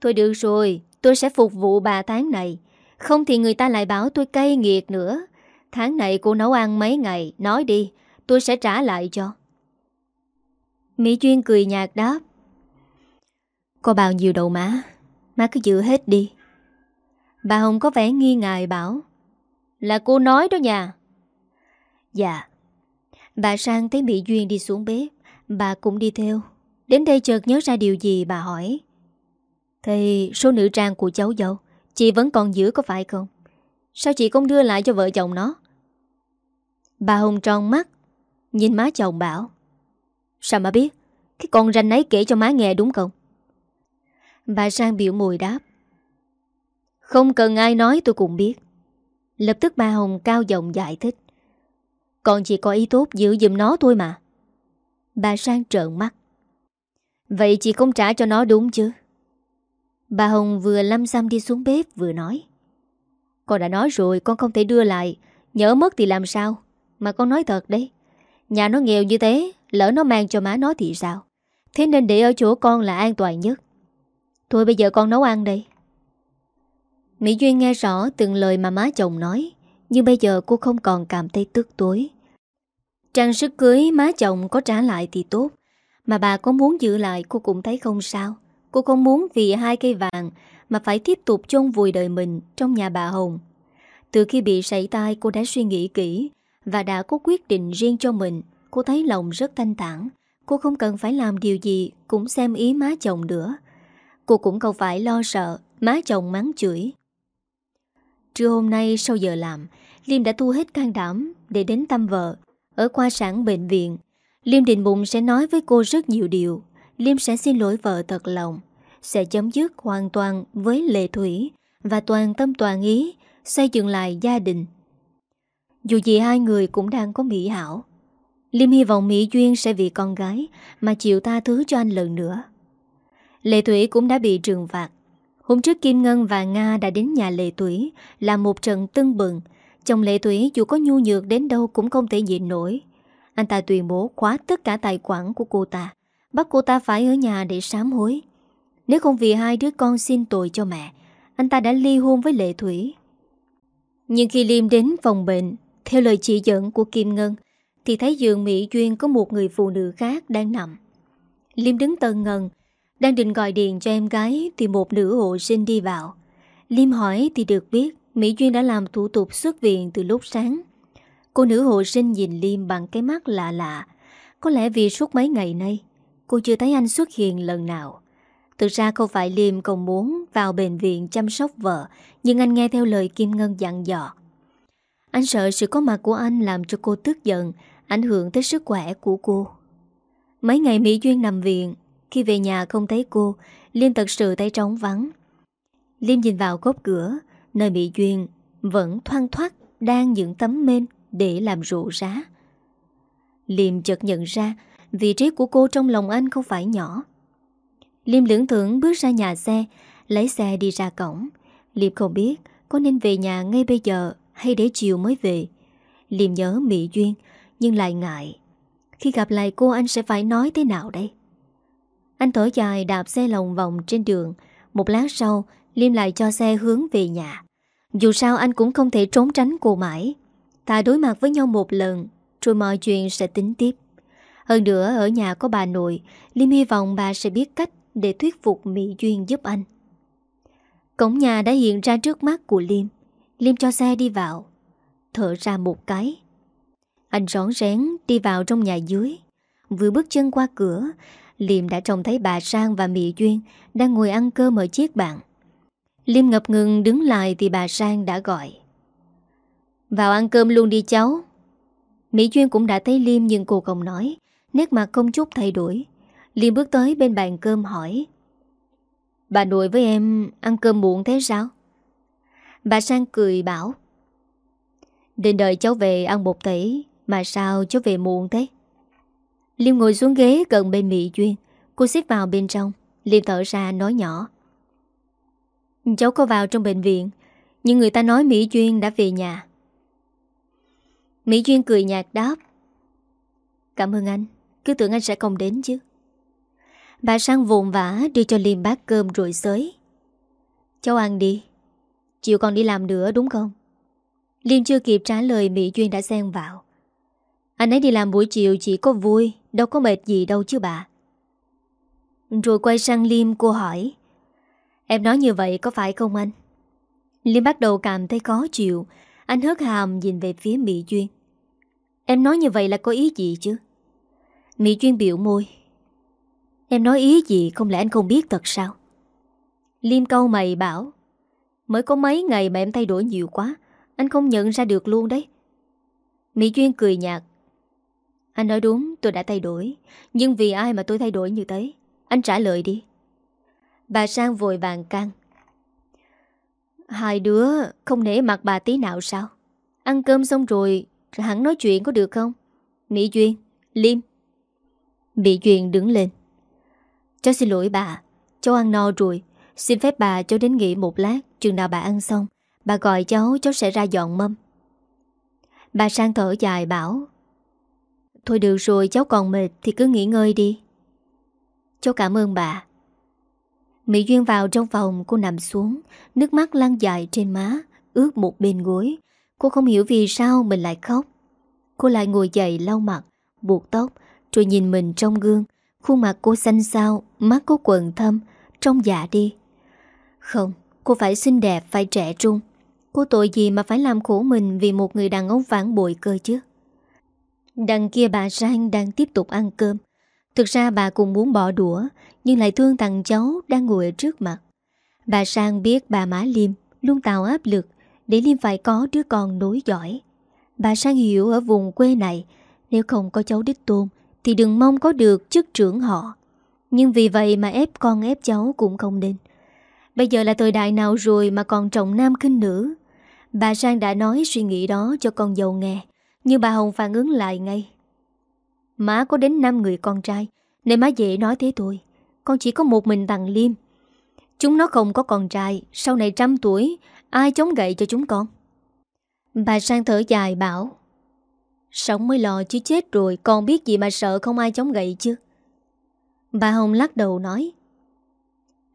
Thôi được rồi, Tôi sẽ phục vụ bà tháng này. Không thì người ta lại bảo tôi cay nghiệt nữa. Tháng này cô nấu ăn mấy ngày, Nói đi. Tôi sẽ trả lại cho. Mỹ Duyên cười nhạt đáp. Có bao nhiêu đầu má Má cứ giữ hết đi. Bà Hồng có vẻ nghi ngại bảo, Là cô nói đó nhà. Dạ. Bà Sang thấy Mỹ Duyên đi xuống bếp, Bà cũng đi theo. Đến đây chợt nhớ ra điều gì bà hỏi. Thì số nữ trang của cháu dâu, Chị vẫn còn giữ có phải không? Sao chị không đưa lại cho vợ chồng nó? Bà Hồng tròn mắt Nhìn má chồng bảo. Sao mà biết? Cái con ranh ấy kể cho má nghe đúng không? Bà Sang biểu mùi đáp. Không cần ai nói tôi cũng biết. Lập tức bà Hồng cao giọng giải thích. Còn chỉ có ý tốt giữ giùm nó thôi mà. Bà Sang trợn mắt. Vậy chị không trả cho nó đúng chứ? Bà Hồng vừa lâm xăm đi xuống bếp vừa nói. Con đã nói rồi, con không thể đưa lại. Nhớ mất thì làm sao? Mà con nói thật đấy. Nhà nó nghèo như thế, Lỡ nó mang cho má nó thì sao? Thế nên để ở chỗ con là an toàn nhất. Thôi bây giờ con nấu ăn đây. Mỹ Duyên nghe rõ từng lời mà má chồng nói, Nhưng bây giờ cô không còn cảm thấy tức tối. Trang sức cưới má chồng có trả lại thì tốt, Mà bà có muốn giữ lại cô cũng thấy không sao. Cô không muốn vì hai cây vàng Mà phải tiếp tục chôn vùi đời mình Trong nhà bà Hồng. Từ khi bị sảy tai cô đã suy nghĩ kỹ và đã có quyết định riêng cho mình. Cô thấy lòng rất thanh thản. Cô không cần phải làm điều gì, Cũng xem ý má chồng nữa. Cô cũng không phải lo sợ Má chồng mắng chửi. Trưa hôm nay sau giờ làm, Liêm đã thu hết can đảm Để đến thăm vợ. Ở khoa sản bệnh viện, Liêm định bụng sẽ nói với cô rất nhiều điều. Liêm sẽ xin lỗi vợ thật lòng, Sẽ chấm dứt hoàn toàn với Lệ Thủy Và toàn tâm toàn ý Xây dựng lại gia đình. Dù gì hai người cũng đang có mỹ hảo. Liêm hy vọng Mỹ Duyên sẽ vì con gái Mà chịu tha thứ cho anh lần nữa. Lệ Thủy cũng đã bị trừng phạt. Hôm trước Kim Ngân và Nga đã đến nhà Lệ Thủy Làm một trận tưng bừng. Chồng Lệ Thủy dù có nhu nhược đến đâu Cũng không thể nhịn nổi. Anh ta tuyên bố khóa tất cả tài khoản của cô ta, Bắt cô ta phải ở nhà để sám hối. Nếu không vì hai đứa con xin tội cho mẹ, Anh ta đã ly hôn với Lệ Thủy. Nhưng khi Liêm đến phòng bệnh theo lời chỉ dẫn của Kim Ngân, Thì thấy giường Mỹ Duyên có một người phụ nữ khác đang nằm. Liêm đứng tần ngần, Đang định gọi điện cho em gái Thì một nữ hộ sinh đi vào. Liêm hỏi thì được biết Mỹ Duyên đã làm thủ tục xuất viện từ lúc sáng. Cô nữ hộ sinh nhìn Liêm bằng cái mắt lạ lạ. Có lẽ vì suốt mấy ngày nay, Cô chưa thấy anh xuất hiện lần nào. Thực ra không phải Liêm còn muốn vào bệnh viện chăm sóc vợ, Nhưng anh nghe theo lời Kim Ngân dặn dò. Anh sợ sự có mặt của anh làm cho cô tức giận, Ảnh hưởng tới sức khỏe của cô. Mấy ngày Mỹ Duyên nằm viện, Khi về nhà không thấy cô, Liêm thật sự tay trống vắng. Liêm nhìn vào góc cửa, Nơi Mỹ Duyên vẫn thoang thoát Đang những tấm men để làm rượu rá. Liêm chợt nhận ra Vị trí của cô trong lòng anh không phải nhỏ. Liêm lưỡng thưởng bước ra nhà xe, Lấy xe đi ra cổng. Liêm không biết có nên về nhà ngay bây giờ hay để chiều mới về. Liêm nhớ Mỹ Duyên, Nhưng lại ngại. Khi gặp lại cô, anh sẽ phải nói thế nào đây? Anh thở dài đạp xe lòng vòng trên đường. Một lát sau, Liêm lại cho xe hướng về nhà. Dù sao, anh cũng không thể trốn tránh cô mãi. Ta đối mặt với nhau một lần, Rồi mọi chuyện sẽ tính tiếp. Hơn nữa, ở nhà có bà nội, Liêm hy vọng bà sẽ biết cách Để thuyết phục Mỹ Duyên giúp anh. Cổng nhà đã hiện ra trước mắt của Liêm. Liêm cho xe đi vào. Thở ra một cái. Anh rón rén đi vào trong nhà dưới. Vừa bước chân qua cửa, Liêm đã trông thấy bà Sang và Mỹ Duyên Đang ngồi ăn cơm ở chiếc bàn. Liêm ngập ngừng đứng lại Thì bà Sang đã gọi. Vào ăn cơm luôn đi cháu. Mỹ Duyên cũng đã thấy Liêm Nhưng cô không nói. Nét mặt không chút thay đổi. Liêm bước tới bên bàn cơm hỏi, Bà nội với em ăn cơm muộn thế sao? Bà Sang cười bảo Định đợi cháu về ăn một tỷ Mà sao cháu về muộn thế? Liêm ngồi xuống ghế gần bên Mỹ Duyên. Cô xếp vào bên trong Liêm thở ra nói nhỏ, Cháu có vào trong bệnh viện, Nhưng người ta nói Mỹ Duyên đã về nhà. Mỹ Duyên cười nhạt đáp, Cảm ơn anh, Cứ tưởng anh sẽ không đến chứ. Bà Sang vồn vã đưa cho Liêm bát cơm rồi xới, Cháu ăn đi. Chiều còn đi làm nữa, đúng không? Liêm chưa kịp trả lời, Mỹ Duyên đã xen vào. Anh ấy đi làm buổi chiều chỉ có vui, Đâu có mệt gì đâu chứ bà. Rồi quay sang Liêm, cô hỏi, Em nói như vậy có phải không anh? Liêm bắt đầu cảm thấy khó chịu. Anh hớt hàm nhìn về phía Mỹ Duyên. Em nói như vậy là có ý gì chứ? Mỹ Duyên biểu môi, Em nói ý gì không lẽ anh không biết thật sao? Liêm câu mày bảo Mới có mấy ngày mà em thay đổi nhiều quá. Anh không nhận ra được luôn đấy. Mỹ Duyên cười nhạt. Anh nói đúng tôi đã thay đổi. Nhưng vì ai mà tôi thay đổi như thế? Anh trả lời đi. Bà Sang vội vàng can. Hai đứa không nể mặt bà tí nào sao? Ăn cơm xong rồi Hẳn nói chuyện có được không? Mỹ Duyên, Liêm Mỹ Duyên đứng lên. Cháu xin lỗi bà Cháu ăn no rồi. Xin phép bà cháu đến nghỉ một lát. Chừng nào bà ăn xong, Bà gọi cháu cháu sẽ ra dọn mâm. Bà sang thở dài bảo, Thôi được rồi, cháu còn mệt Thì cứ nghỉ ngơi đi. Cháu cảm ơn bà. Mỹ Duyên vào trong phòng, cô nằm xuống, Nước mắt lăn dài trên má, Ướt một bên gối. Cô không hiểu vì sao mình lại khóc. Cô lại ngồi dậy lau mặt, Buộc tóc, Rồi nhìn mình trong gương. Khuôn mặt cô xanh xao, Mắt có quần thâm Trông dạ đi. Không Cô phải xinh đẹp, Phải trẻ trung. Cô tội gì mà phải làm khổ mình Vì một người đàn ông phản bội cơ chứ? Đằng kia bà Sang đang tiếp tục ăn cơm. Thực ra bà cũng muốn bỏ đũa, Nhưng lại thương thằng cháu đang ngồi ở trước mặt. Bà Sang biết bà má Liêm Luôn tạo áp lực Để Liêm phải có đứa con nối giỏi Bà Sang hiểu ở vùng quê này, Nếu không có cháu đích tôn thì đừng mong có được chức trưởng họ. Nhưng vì vậy mà ép con ép cháu cũng không nên. Bây giờ là thời đại nào rồi mà còn trọng nam kinh nữ? Bà Sang đã nói suy nghĩ đó cho con dâu nghe, Nhưng bà Hồng phản ứng lại ngay. Má có đến 5 người con trai, Nên má dễ nói thế thôi. Con chỉ có một mình thằng Liêm. Chúng nó không có con trai, Sau này trăm tuổi, Ai chống gậy cho chúng con? Bà Sang thở dài bảo, Sống mới lo chứ chết rồi, Còn biết gì mà sợ không ai chống gậy chứ? Bà Hồng lắc đầu nói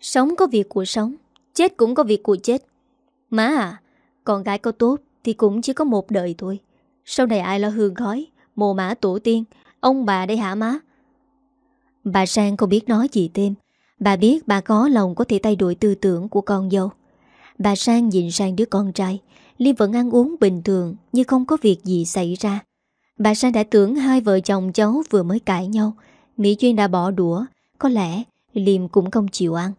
Sống có việc của sống Chết cũng có việc của chết. Má à Con gái có tốt Thì cũng chỉ có một đời thôi. Sau này ai lo hương gói, Mồ mã tổ tiên Ông bà đây hả má? Bà Sang không biết nói gì thêm. Bà biết bà có lòng có thể thay đổi tư tưởng của con dâu. Bà Sang nhìn sang đứa con trai Liên vẫn ăn uống bình thường Như không có việc gì xảy ra. Bà Sang đã tưởng hai vợ chồng cháu vừa mới cãi nhau. Mỹ Duyên đã bỏ đũa Có lẽ Liêm cũng không chịu ăn.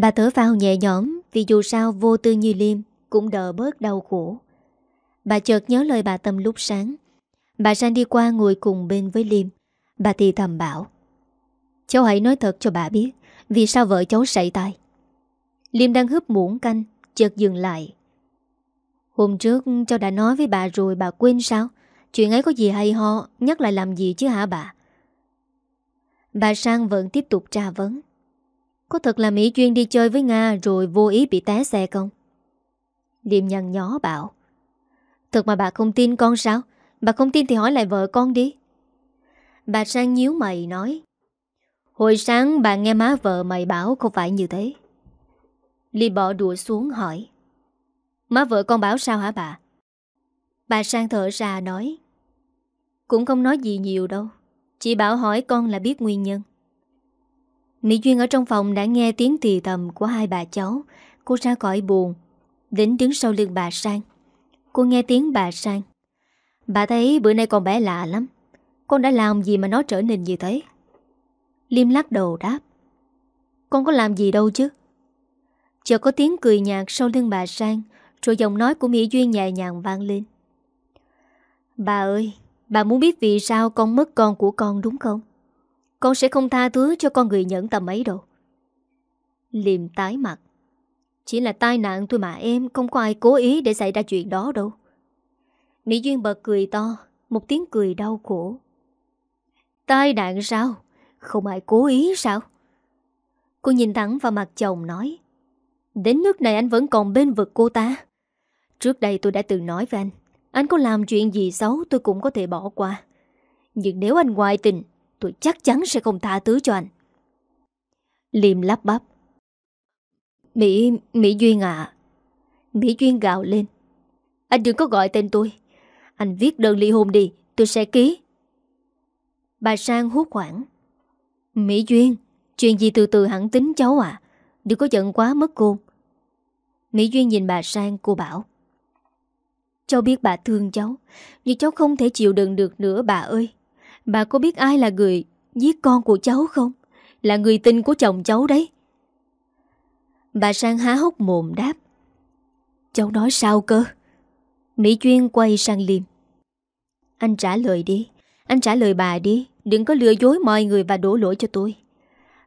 Bà thở vào nhẹ nhõm vì dù sao vô tư như Liêm cũng đỡ bớt đau khổ. Bà chợt nhớ lời bà Tâm lúc sáng. Bà sang đi qua ngồi cùng bên với Liêm. Bà thì thầm bảo. Cháu hãy nói thật cho bà biết vì sao vợ cháu sảy tay. Liêm đang húp muỗng canh, chợt dừng lại. Hôm trước cháu đã nói với bà rồi bà quên sao? Chuyện ấy có gì hay ho, nhắc lại làm gì chứ hả bà? Bà Sang vẫn tiếp tục tra vấn. Có thật là Mỹ Duyên đi chơi với Nga rồi vô ý bị té xe không? Điềm nhăn nhó bảo. Thật mà bà không tin con sao? Bà không tin thì hỏi lại vợ con đi. Bà Sang nhíu mày nói. Hồi sáng bà nghe má vợ mày bảo không phải như thế. Ly bỏ đùa xuống hỏi. Má vợ con bảo sao hả bà? Bà Sang thở ra nói. Cũng không nói gì nhiều đâu. Chỉ bảo hỏi con là biết nguyên nhân. Mỹ Duyên ở trong phòng đã nghe tiếng tì tầm của hai bà cháu. Cô ra khỏi buồn. Đến đứng sau lưng bà Sang. Cô nghe tiếng bà Sang. Bà thấy bữa nay con bé lạ lắm. Con đã làm gì mà nó trở nên như thế? Liêm lắc đầu đáp. Con có làm gì đâu chứ? Chợt có tiếng cười nhạt sau lưng bà Sang, Rồi giọng nói của Mỹ Duyên nhẹ nhàng vang lên Bà ơi, Bà muốn biết vì sao con mất con của con đúng không? Con sẽ không tha thứ cho con người nhẫn tầm ấy đâu. Liềm tái mặt. Chỉ là tai nạn thôi mà em, Không có ai cố ý để xảy ra chuyện đó đâu. Mỹ Duyên bật cười to, Một tiếng cười đau khổ. Tai nạn sao? Không ai cố ý sao? Cô nhìn thẳng vào mặt chồng nói, Đến nước này anh vẫn còn bên vực cô ta. Trước đây tôi đã từng nói với anh Anh có làm chuyện gì xấu tôi cũng có thể bỏ qua. Nhưng nếu anh ngoại tình Tôi chắc chắn sẽ không tha thứ cho anh. Liêm lắp bắp. Mỹ, Mỹ Duyên à Mỹ Duyên gào lên. Anh đừng có gọi tên tôi. Anh viết đơn ly hôn đi Tôi sẽ ký. Bà Sang hút khoảng Mỹ Duyên Chuyện gì từ từ hẳn tính cháu à Đừng có giận quá mất cô Mỹ Duyên nhìn bà Sang cô bảo. Cháu biết bà thương cháu Nhưng cháu không thể chịu đựng được nữa bà ơi. Bà có biết ai là người giết con của cháu không? Là người tình của chồng cháu đấy. Bà Sang há hốc mồm đáp. Cháu nói sao cơ? Mỹ chuyên quay sang Liêm Anh trả lời đi. Anh trả lời bà đi. Đừng có lừa dối mọi người và đổ lỗi cho tôi.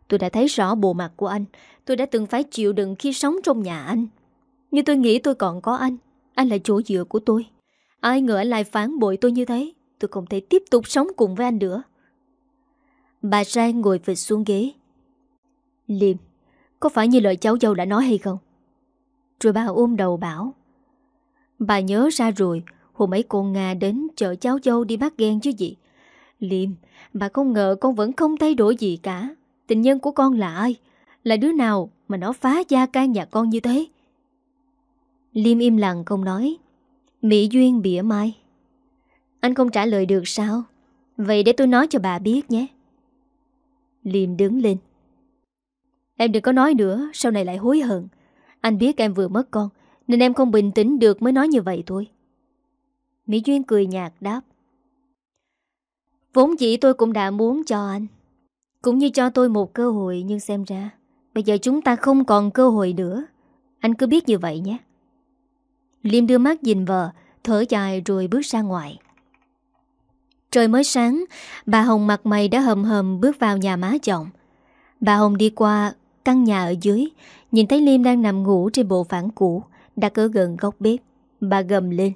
Tôi đã thấy rõ bộ mặt của anh. Tôi đã từng phải chịu đựng khi sống trong nhà anh. Nhưng tôi nghĩ tôi còn có anh. Anh là chỗ dựa của tôi. Ai ngờ anh lại phản bội tôi như thế. Tôi không thể tiếp tục sống cùng với anh nữa. Bà Sang ngồi vịt xuống ghế. Liêm, Có phải như lời cháu dâu đã nói hay không? Rồi bà ôm đầu bảo. Bà nhớ ra rồi, Hôm ấy con Nga đến chợ cháu dâu đi bắt ghen chứ gì? Liêm, Bà không ngờ con vẫn không thay đổi gì cả. Tình nhân của con là ai? Là đứa nào mà nó phá gia can nhà con như thế? Liêm im lặng không nói. Mỹ Duyên bỉa mai. Anh không trả lời được sao? Vậy để tôi nói cho bà biết nhé. Liêm đứng lên. Em đừng có nói nữa, Sau này lại hối hận. Anh biết em vừa mất con, Nên em không bình tĩnh được mới nói như vậy thôi. Mỹ Duyên cười nhạt đáp. Vốn dĩ tôi cũng đã muốn cho anh, Cũng như cho tôi một cơ hội, Nhưng xem ra Bây giờ chúng ta không còn cơ hội nữa. Anh cứ biết như vậy nhé. Liêm đưa mắt nhìn vợ, Thở dài rồi bước ra ngoài. Trời mới sáng Bà Hồng mặt mày đã hầm hầm bước vào nhà má chồng. Bà Hồng đi qua căn nhà ở dưới Nhìn thấy Liêm đang nằm ngủ trên bộ phản cũ Đặt ở gần góc bếp. Bà gầm lên.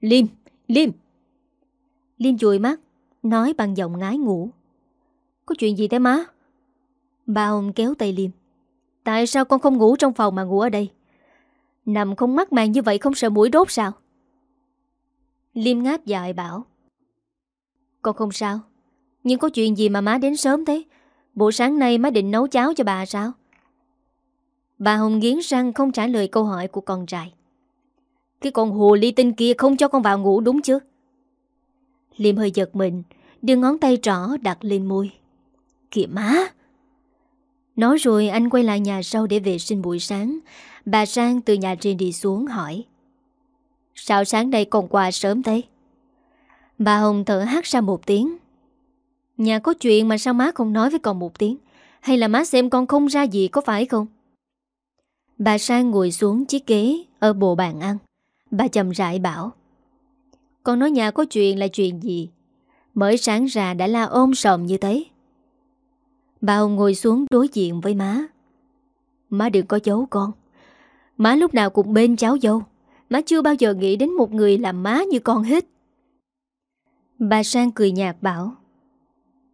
Liêm, Liêm. Liêm chùi mắt Nói bằng giọng ngái ngủ. Có chuyện gì thế má? Bà Hồng kéo tay Liêm. Tại sao con không ngủ trong phòng mà ngủ ở đây? Nằm không mắc màng như vậy không sợ mũi đốt sao? Liêm ngáp dài bảo. Con không sao. Nhưng có chuyện gì mà má đến sớm thế? Bộ sáng nay má định nấu cháo cho bà sao? Bà Hồng nghiến răng không trả lời câu hỏi của con trai. Cái con hồ ly tinh kia không cho con vào ngủ đúng chứ? Liêm hơi giật mình, Đưa ngón tay trỏ đặt lên môi. Kìa má! Nói rồi anh quay lại nhà sau để vệ sinh buổi sáng. Bà Sang từ nhà trên đi xuống hỏi. Sao sáng nay còn qua sớm thế? Bà Hồng thở hát ra một tiếng. Nhà có chuyện mà sao má không nói với con một tiếng? Hay là má xem con không ra gì có phải không? Bà Sang ngồi xuống chiếc ghế Ở bộ bàn ăn. Bà chậm rãi bảo, Con nói nhà có chuyện là chuyện gì? Mới sáng ra đã la ôm sòm như thế. Bà Hồng ngồi xuống đối diện với má. Má đừng có giấu con. Má lúc nào cũng bên cháu dâu. Má chưa bao giờ nghĩ đến một người làm má như con hết. Bà Sang cười nhạt bảo,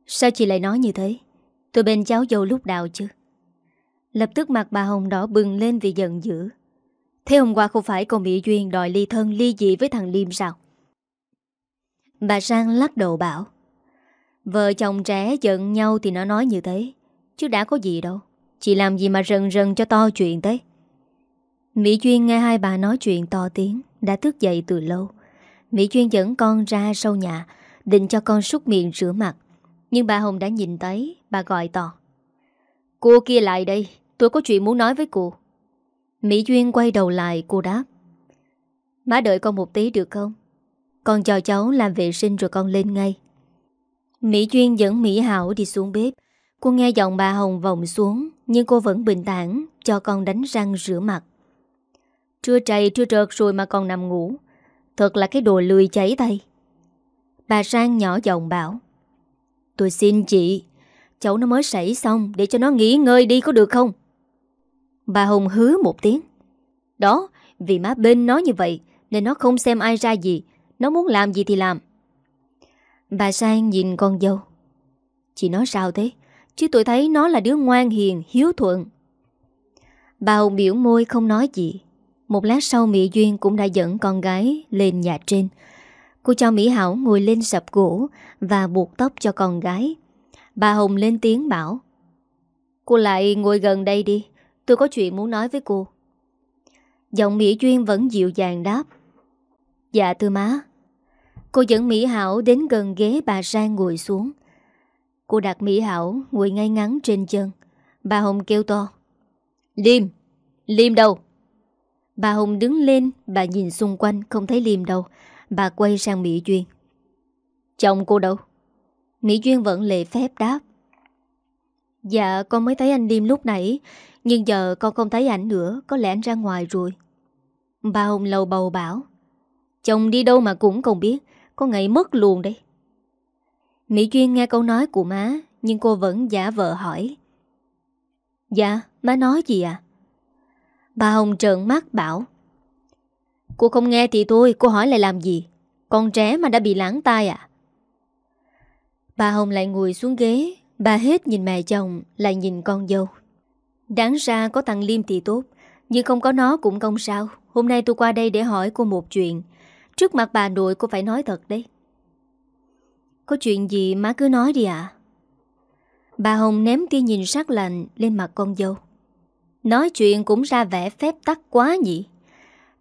Sao chị lại nói như thế? Tôi bên cháu dâu lúc nào chứ? Lập tức mặt bà Hồng đỏ bừng lên vì giận dữ. Thế hôm qua không phải con Mỹ Duyên đòi ly thân ly dị với thằng Liêm sao? Bà Sang lắc đầu bảo, Vợ chồng trẻ giận nhau thì nó nói như thế, Chứ đã có gì đâu. Chị làm gì mà rần rần cho to chuyện thế? Mỹ Duyên nghe hai bà nói chuyện to tiếng, Đã thức dậy từ lâu. Mỹ Duyên dẫn con ra sau nhà Định cho con súc miệng rửa mặt. Nhưng bà Hồng đã nhìn thấy, Bà gọi to. Cô kia lại đây, Tôi có chuyện muốn nói với cô. Mỹ Duyên quay đầu lại, cô đáp. Má đợi con một tí được không? Con cho cháu làm vệ sinh rồi con lên ngay. Mỹ Duyên dẫn Mỹ Hảo đi xuống bếp. Cô nghe giọng bà Hồng vòng xuống, Nhưng cô vẫn bình tản Cho con đánh răng rửa mặt. Trưa trầy trưa trợt rồi mà còn nằm ngủ. Thật là cái đồ lười cháy tay. Bà Sang nhỏ giọng bảo, Tôi xin chị, Cháu nó mới sảy xong Để cho nó nghỉ ngơi đi có được không? Bà Hồng hứa một tiếng, Đó, vì má bên nó như vậy Nên nó không xem ai ra gì, Nó muốn làm gì thì làm. Bà Sang nhìn con dâu, Chị nói sao thế? Chứ tôi thấy nó là đứa ngoan hiền, Hiếu thuận. Bà Hồng biểu môi không nói gì. Một lát sau Mỹ Duyên cũng đã dẫn con gái Lên nhà trên Cô cho Mỹ Hảo ngồi lên sập gỗ Và buộc tóc cho con gái. Bà Hồng lên tiếng bảo, Cô lại ngồi gần đây đi, Tôi có chuyện muốn nói với cô. Giọng Mỹ Duyên vẫn dịu dàng đáp Dạ thưa má. Cô dẫn Mỹ Hảo đến gần ghế bà Sang ngồi xuống. Cô đặt Mỹ Hảo ngồi ngay ngắn trên chân. Bà Hồng kêu to, Liêm Liêm đâu? Bà Hồng đứng lên Bà nhìn xung quanh, không thấy Liêm đâu. Bà quay sang Mỹ Duyên. Chồng cô đâu? Mỹ Duyên vẫn lệ phép đáp. Dạ con mới thấy anh Liêm lúc nãy Nhưng giờ con không thấy ảnh nữa Có lẽ anh ra ngoài rồi. Bà Hồng lầu bầu bảo. Chồng đi đâu mà cũng không biết Có ngày mất luôn đấy. Mỹ Duyên nghe câu nói của má Nhưng cô vẫn giả vợ hỏi. Dạ má nói gì à Bà Hồng trợn mắt bảo Cô không nghe thì tôi Cô hỏi lại làm gì? Con trẻ mà đã bị lãng tai à? Bà Hồng lại ngồi xuống ghế, Bà hết nhìn mẹ chồng, Lại nhìn con dâu. Đáng ra có thằng Liêm thì tốt, Nhưng không có nó cũng không sao. Hôm nay tôi qua đây để hỏi cô một chuyện. Trước mặt bà nội cô phải nói thật đấy. Có chuyện gì má cứ nói đi ạ. Bà Hồng ném tia nhìn sắc lạnh Lên mặt con dâu. Nói chuyện cũng ra vẻ phép tắc quá nhỉ.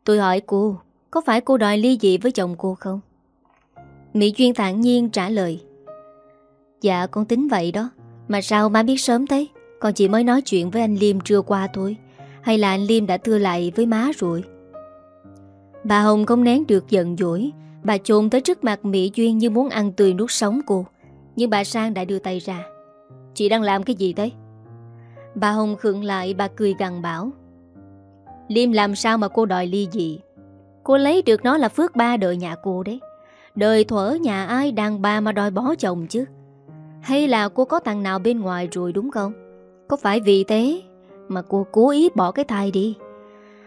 Tôi hỏi cô, Có phải cô đòi ly dị với chồng cô không? Mỹ Duyên thản nhiên trả lời Dạ con tính vậy đó. Mà sao má biết sớm thế? Con chỉ mới nói chuyện với anh Liêm trưa qua thôi. Hay là anh Liêm đã thưa lại với má rồi? Bà Hồng không nén được giận dỗi. Bà trồn tới trước mặt Mỹ Duyên như muốn ăn tươi nuốt sống cô. Nhưng bà Sang đã đưa tay ra. Chị đang làm cái gì thế Bà Hồng khựng lại, bà cười gằn bảo Liêm làm sao mà cô đòi ly dị Cô lấy được nó là phước ba đời nhà cô đấy Đời thuở nhà ai đàn bà mà đòi bó chồng chứ hay là cô có thằng nào bên ngoài rồi đúng không? Có phải vì thế mà cô cố ý bỏ cái thai đi?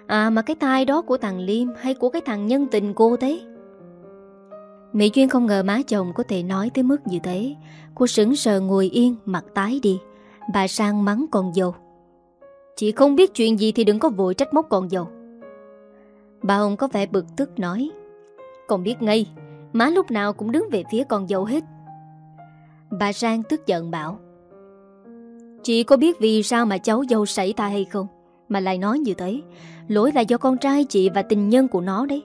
À mà cái thai đó của thằng Liêm hay của cái thằng nhân tình cô thế? Mỹ Duyên không ngờ má chồng có thể nói tới mức như thế. Cô sững sờ ngồi yên, mặt tái đi. Bà sang mắng con dâu. Chị không biết chuyện gì thì đừng có vội trách móc con dâu. Bà Hồng có vẻ bực tức nói. Còn biết ngay, má lúc nào cũng đứng về phía con dâu hết. Bà Sang tức giận bảo Chị có biết vì sao mà cháu dâu xảy ta hay không Mà lại nói như thế Lỗi là do con trai chị và tình nhân của nó đấy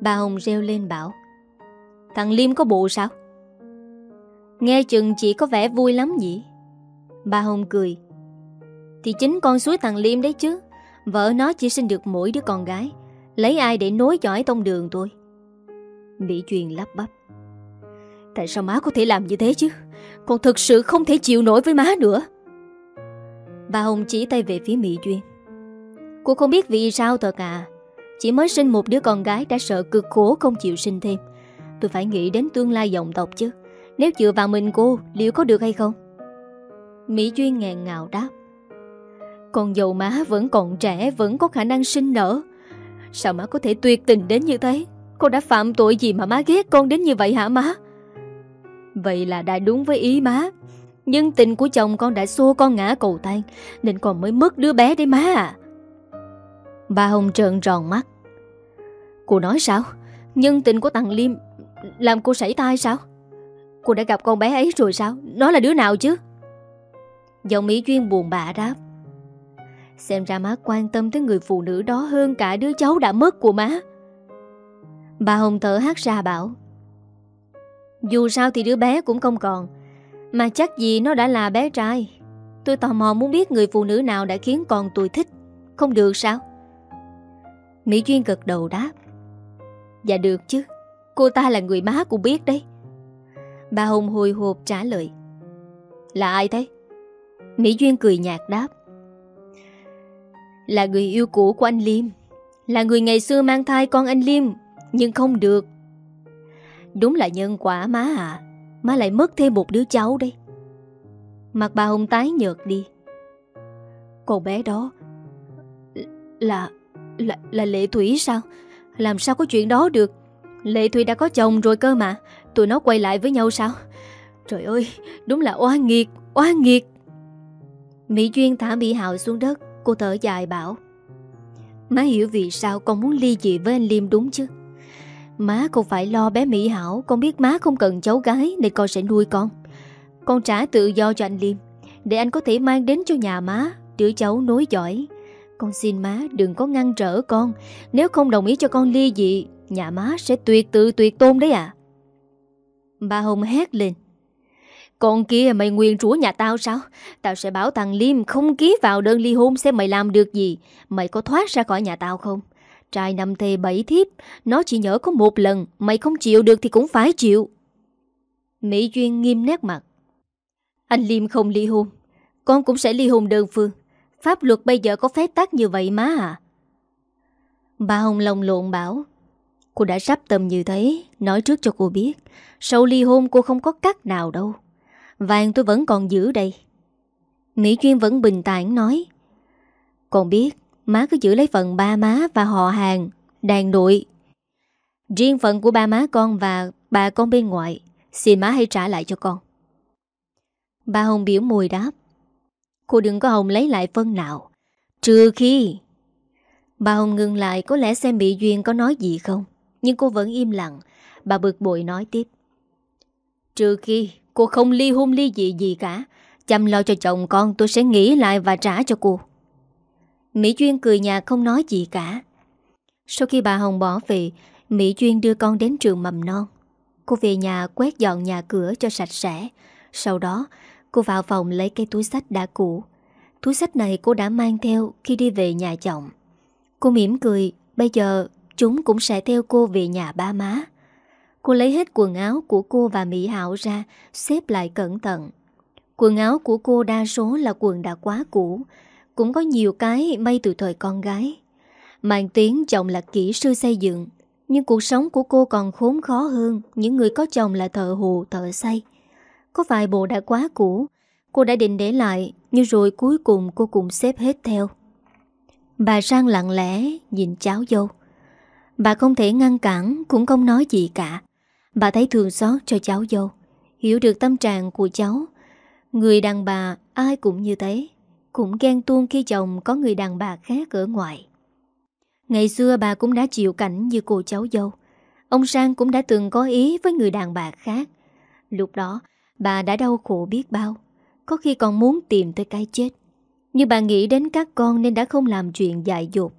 Bà Hồng reo lên bảo Thằng Liêm có bộ sao Nghe chừng chị có vẻ vui lắm nhỉ Bà Hồng cười thì chính con suối thằng Liêm đấy chứ. Vợ nó chỉ sinh được mỗi đứa con gái. Lấy ai để nối dõi tông đường tôi? Mỹ truyền lắp bắp. Tại sao má có thể làm như thế chứ? Con thực sự không thể chịu nổi với má nữa. Bà Hồng chỉ tay về phía Mỹ Duyên. Cô không biết vì sao thật à. Chỉ mới sinh một đứa con gái đã sợ cực khổ không chịu sinh thêm. Tôi phải nghĩ đến tương lai dòng tộc chứ. Nếu dựa vào mình cô, Liệu có được hay không? Mỹ Duyên ngàn ngào đáp. Con dâu má vẫn còn trẻ, Vẫn có khả năng sinh nở. Sao má có thể tuyệt tình đến như thế? Con đã phạm tội gì mà má ghét con đến như vậy hả má? Vậy là đã đúng với ý má. Nhưng tình của chồng con đã xô con ngã cầu thang, Nên con mới mất đứa bé đấy má à. Bà Hồng trợn tròn mắt. Cô nói sao? Nhân tình của thằng Liêm Làm cô sảy tai sao? Cô đã gặp con bé ấy rồi sao? Nó là đứa nào chứ? Giọng Mỹ Duyên buồn bã đáp. Xem ra má quan tâm tới người phụ nữ đó hơn cả đứa cháu đã mất của má. Bà Hồng thở hát ra bảo, Dù sao thì đứa bé cũng không còn, Mà chắc gì nó đã là bé trai. Tôi tò mò muốn biết người phụ nữ nào đã khiến con tôi thích. Không được sao? Mỹ Duyên gật đầu đáp Dạ được chứ, Cô ta là người má cũng biết đấy. Bà Hồng hồi hộp trả lời, Là ai thế? Mỹ Duyên cười nhạt đáp là người yêu cũ của anh Liêm Là người ngày xưa mang thai con anh Liêm Nhưng không được. Đúng là nhân quả má à Má lại mất thêm một đứa cháu đây. Mặt bà Hồng tái nhợt đi. Cô bé đó Là Là, là Lệ Thủy sao? Làm sao có chuyện đó được? Lệ Thủy đã có chồng rồi cơ mà Tụi nó quay lại với nhau sao? Trời ơi đúng là oan nghiệt Oan nghiệt. Mỹ Duyên thả Mỹ Hạo xuống đất. Cô thở dài bảo, Má hiểu vì sao con muốn ly dị với anh Liêm đúng chứ? Má không phải lo bé Mỹ Hảo, Con biết má không cần cháu gái Nên con sẽ nuôi con. Con trả tự do cho anh Liêm, Để anh có thể mang đến cho nhà má Đứa cháu nối giỏi Con xin má đừng có ngăn trở con, Nếu không đồng ý cho con ly dị, Nhà má sẽ tuyệt tự tuyệt tôn đấy à Bà Hồng hét lên con kia mày nguyên chúa nhà tao sao? Tao sẽ bảo thằng Liêm không ký vào đơn ly hôn Xem mày làm được gì. Mày có thoát ra khỏi nhà tao không? Trai năm thề bảy thiếp, Nó chỉ nhớ có một lần, Mày không chịu được thì cũng phải chịu. Mỹ Duyên nghiêm nét mặt. Anh Liêm không ly hôn. Con cũng sẽ ly hôn đơn phương. Pháp luật bây giờ có phép tắc như vậy má à? Bà Hồng lồng lộn bảo. Cô đã sắp tầm như thế, Nói trước cho cô biết. Sau ly hôn cô không có cách nào đâu. Vàng tôi vẫn còn giữ đây. Mỹ Duyên vẫn bình tản nói Còn biết Má cứ giữ lấy phần ba má và họ hàng Đàn nội. Riêng phần của ba má con và bà con bên ngoại, Xin má hãy trả lại cho con. Bà Hồng biểu mùi đáp Cô đừng có Hồng lấy lại phân nào Trừ khi Bà Hồng ngừng lại có lẽ xem Mỹ Duyên có nói gì không? Nhưng cô vẫn im lặng. Bà bực bội nói tiếp Trừ khi Cô không ly hôn ly dị gì cả. Chăm lo cho chồng con, tôi sẽ nghĩ lại và trả cho cô. Mỹ Duyên cười nhạt, không nói gì cả. Sau khi bà Hồng bỏ về, Mỹ Duyên đưa con đến trường mầm non. Cô về nhà quét dọn nhà cửa cho sạch sẽ. Sau đó, cô vào phòng lấy cái túi sách đã cũ. Túi sách này cô đã mang theo khi đi về nhà chồng. Cô mỉm cười, Bây giờ chúng cũng sẽ theo cô về nhà ba má. Cô lấy hết quần áo của cô và Mỹ Hảo ra Xếp lại cẩn thận. Quần áo của cô đa số là quần đã quá cũ Cũng có nhiều cái may từ thời con gái. Mạng tiếng chồng là kỹ sư xây dựng Nhưng cuộc sống của cô còn khốn khó hơn Những người có chồng là thợ hồ, thợ xây. Có vài bộ đã quá cũ Cô đã định để lại Nhưng rồi cuối cùng cô cũng xếp hết theo. Bà sang lặng lẽ nhìn cháu dâu. Bà không thể ngăn cản Cũng không nói gì cả. Bà thấy thương xót cho cháu dâu. Hiểu được tâm trạng của cháu. Người đàn bà, ai cũng như thế. Cũng ghen tuông khi chồng có người đàn bà khác ở ngoài. Ngày xưa bà cũng đã chịu cảnh như cô cháu dâu. Ông Sang cũng đã từng có ý với người đàn bà khác. Lúc đó, bà đã đau khổ biết bao. Có khi còn muốn tìm tới cái chết. Nhưng bà nghĩ đến các con nên đã không làm chuyện dại dột.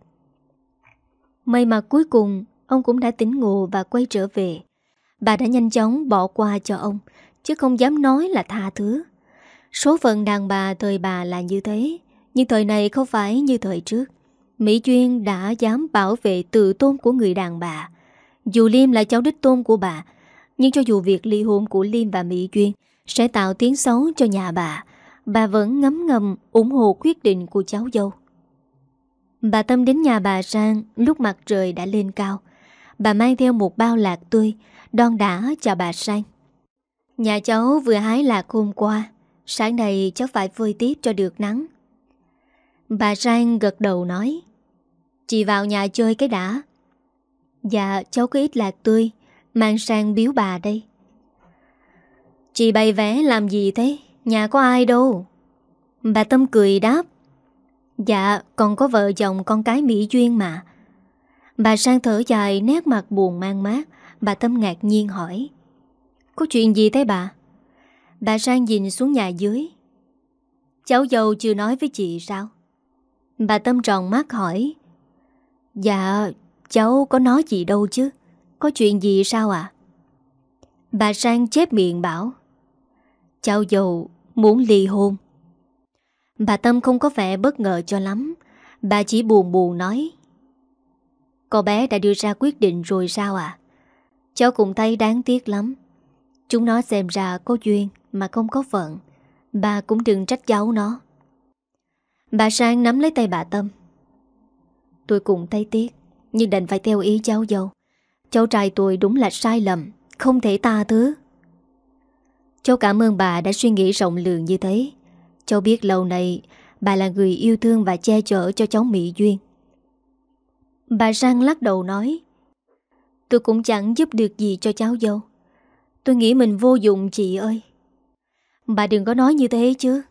May mà cuối cùng, ông cũng đã tỉnh ngộ và quay trở về. Bà đã nhanh chóng bỏ qua cho ông Chứ không dám nói là tha thứ. Số phận đàn bà thời bà là như thế Nhưng thời này không phải như thời trước. Mỹ Duyên đã dám bảo vệ tự tôn của người đàn bà. Dù Liêm là cháu đích tôn của bà Nhưng cho dù việc ly hôn của Liêm và Mỹ Duyên Sẽ tạo tiếng xấu cho nhà bà Bà vẫn ngấm ngầm ủng hộ quyết định của cháu dâu. Bà Tâm đến nhà bà Sang lúc mặt trời đã lên cao. Bà mang theo một bao lạc tươi, đon đã cho bà Sang. Nhà cháu vừa hái lạc hôm qua, sáng nay cháu phải phơi tiếp cho được nắng. Bà Sang gật đầu nói, Chị vào nhà chơi cái đã. Dạ, cháu có ít lạc tươi, mang sang biếu bà đây. Chị bày vẽ làm gì thế? Nhà có ai đâu. Bà Tâm cười đáp, Dạ còn có vợ chồng con cái Mỹ Duyên mà Bà Sang thở dài nét mặt buồn mang mát Bà Tâm ngạc nhiên hỏi. Có chuyện gì thế bà? Bà Sang nhìn xuống nhà dưới. Cháu dâu chưa nói với chị sao? Bà Tâm tròn mắt hỏi. Dạ cháu có nói gì đâu chứ. Có chuyện gì sao à? Bà Sang chép miệng bảo. Cháu dâu muốn ly hôn. Bà Tâm không có vẻ bất ngờ cho lắm. Bà chỉ buồn buồn nói. Cô bé đã đưa ra quyết định rồi sao à Cháu cũng thấy đáng tiếc lắm. Chúng nó xem ra có duyên Mà không có phận. Bà cũng đừng trách cháu nó. Bà Sang nắm lấy tay bà Tâm. Tôi cũng thấy tiếc, Nhưng đành phải theo ý cháu dâu. Cháu trai tôi đúng là sai lầm, Không thể ta thứ. Cháu cảm ơn bà đã suy nghĩ rộng lượng như thế. Cháu biết lâu nay bà là người yêu thương và che chở cho cháu Mỹ Duyên. Bà Sang lắc đầu nói Tôi cũng chẳng giúp được gì cho cháu dâu. Tôi nghĩ mình vô dụng chị ơi. Bà đừng có nói như thế chứ.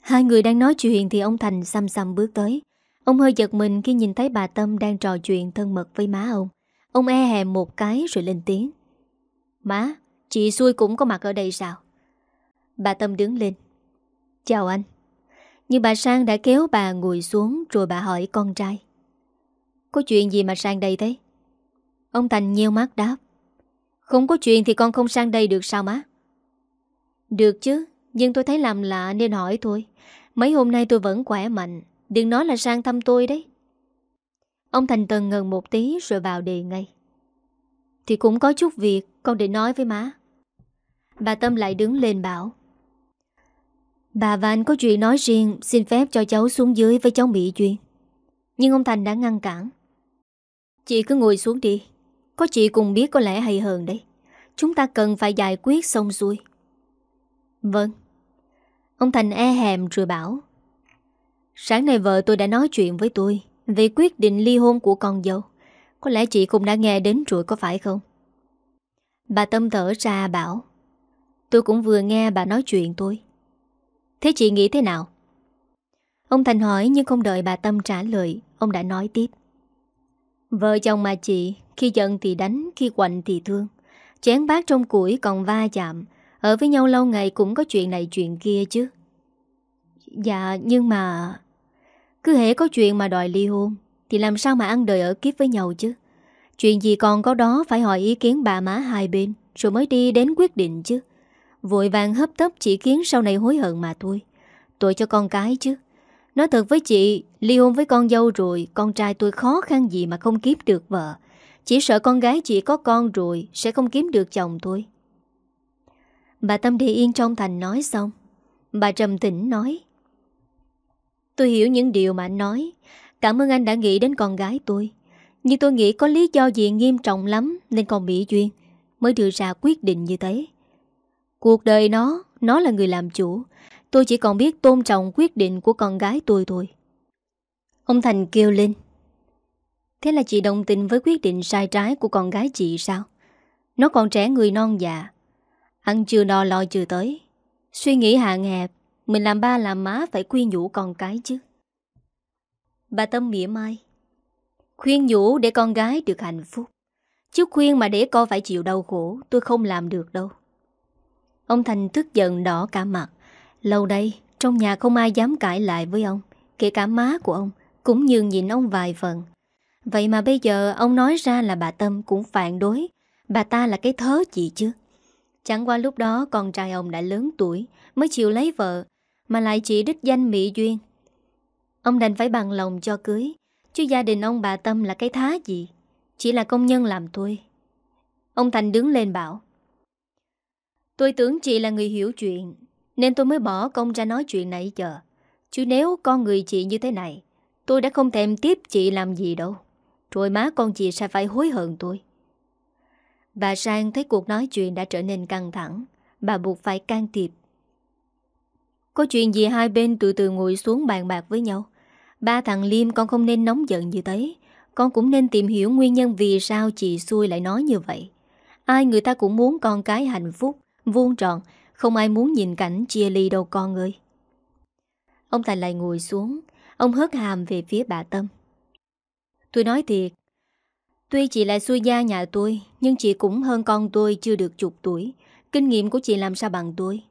Hai người đang nói chuyện thì ông Thành xăm xăm bước tới. Ông hơi giật mình khi nhìn thấy bà Tâm đang trò chuyện thân mật với má ông. Ông e hèm một cái rồi lên tiếng. Má, chị xui cũng có mặt ở đây sao? Bà Tâm đứng lên Chào anh Nhưng bà Sang đã kéo bà ngồi xuống Rồi bà hỏi con trai Có chuyện gì mà sang đây thế Ông Thành nheo mắt đáp. Không có chuyện thì con không sang đây được sao má? Được chứ, Nhưng tôi thấy làm lạ nên hỏi thôi. Mấy hôm nay tôi vẫn khỏe mạnh, Đừng nói là sang thăm tôi đấy. Ông Thành tần ngần một tí Rồi vào đề ngay. Thì cũng có chút việc, Con để nói với má. Bà Tâm lại đứng lên bảo. Bà và anh có chuyện nói riêng, Xin phép cho cháu xuống dưới với cháu Mỹ Duyên. Nhưng ông Thành đã ngăn cản. Chị cứ ngồi xuống đi. Có chị cùng biết có lẽ hay hơn đấy. Chúng ta cần phải giải quyết xong xuôi. Vâng. Ông Thành e hèm rồi bảo. Sáng nay vợ tôi đã nói chuyện với tôi Về quyết định ly hôn của con dâu. Có lẽ chị cũng đã nghe đến rồi có phải không? Bà Tâm thở ra bảo. Tôi cũng vừa nghe bà nói chuyện tôi Thế chị nghĩ thế nào? Ông Thành hỏi nhưng không đợi bà Tâm trả lời, Ông đã nói tiếp. Vợ chồng mà chị, Khi giận thì đánh, Khi quạnh thì thương. Chén bát trong củi còn va chạm. Ở với nhau lâu ngày cũng có chuyện này chuyện kia chứ. Dạ nhưng mà Cứ hễ có chuyện mà đòi ly hôn, Thì làm sao mà ăn đời ở kiếp với nhau chứ? Chuyện gì còn có đó Phải hỏi ý kiến bà má hai bên, Rồi mới đi đến quyết định chứ. Vội vàng hấp tấp chỉ khiến sau này hối hận mà thôi. Tội cho con cái chứ. Nói thật với chị Ly hôn với con dâu rồi Con trai tôi khó khăn gì mà không kiếm được vợ. Chỉ sợ con gái chị có con rồi Sẽ không kiếm được chồng thôi. Bà Tâm Địa yên trong thành nói xong. Bà trầm tĩnh nói Tôi hiểu những điều mà anh nói. Cảm ơn anh đã nghĩ đến con gái tôi. Nhưng tôi nghĩ có lý do gì nghiêm trọng lắm Nên còn bị duyên Mới đưa ra quyết định như thế. Cuộc đời nó, nó là người làm chủ. Tôi chỉ còn biết tôn trọng quyết định của con gái tôi thôi. Ông Thành kêu lên. Thế là chị đồng tình với quyết định sai trái của con gái chị sao? Nó còn trẻ người non già. Ăn chưa no lo chưa tới. Suy nghĩ hạn hẹp, mình làm ba làm má phải khuyên nhủ con cái chứ. Bà Tâm mỉa mai. Khuyên nhủ để con gái được hạnh phúc. Chứ khuyên mà để con phải chịu đau khổ tôi không làm được đâu. Ông Thành tức giận đỏ cả mặt Lâu đây, trong nhà không ai dám cãi lại với ông, Kể cả má của ông, Cũng nhường nhịn ông vài phần. Vậy mà bây giờ ông nói ra là bà Tâm cũng phản đối. Bà ta là cái thớ gì chứ. Chẳng qua lúc đó con trai ông đã lớn tuổi, Mới chịu lấy vợ, Mà lại chỉ đích danh Mỹ Duyên. Ông đành phải bằng lòng cho cưới, Chứ gia đình ông bà Tâm là cái thá gì? Chỉ là công nhân làm thôi Ông Thành đứng lên bảo, Tôi tưởng chị là người hiểu chuyện nên tôi mới bỏ công ra nói chuyện nãy giờ. Chứ nếu con người chị như thế này, Tôi đã không thèm tiếp chị làm gì đâu. Rồi má con chị sẽ phải hối hận tôi. Bà Sang thấy cuộc nói chuyện đã trở nên căng thẳng. Bà buộc phải can thiệp. Có chuyện gì hai bên từ từ ngồi xuống bàn bạc với nhau? Ba thằng Liêm con không nên nóng giận như thế. Con cũng nên tìm hiểu nguyên nhân vì sao chị xui lại nói như vậy. Ai người ta cũng muốn con cái hạnh phúc, Vuông tròn không ai muốn nhìn cảnh chia ly đâu con ơi. Ông Thành lại ngồi xuống. Ông hớt hàm về phía bà Tâm. Tôi nói thiệt, Tuy chị là xui gia nhà tôi, Nhưng chị cũng hơn con tôi chưa được chục tuổi. Kinh nghiệm của chị làm sao bằng tôi?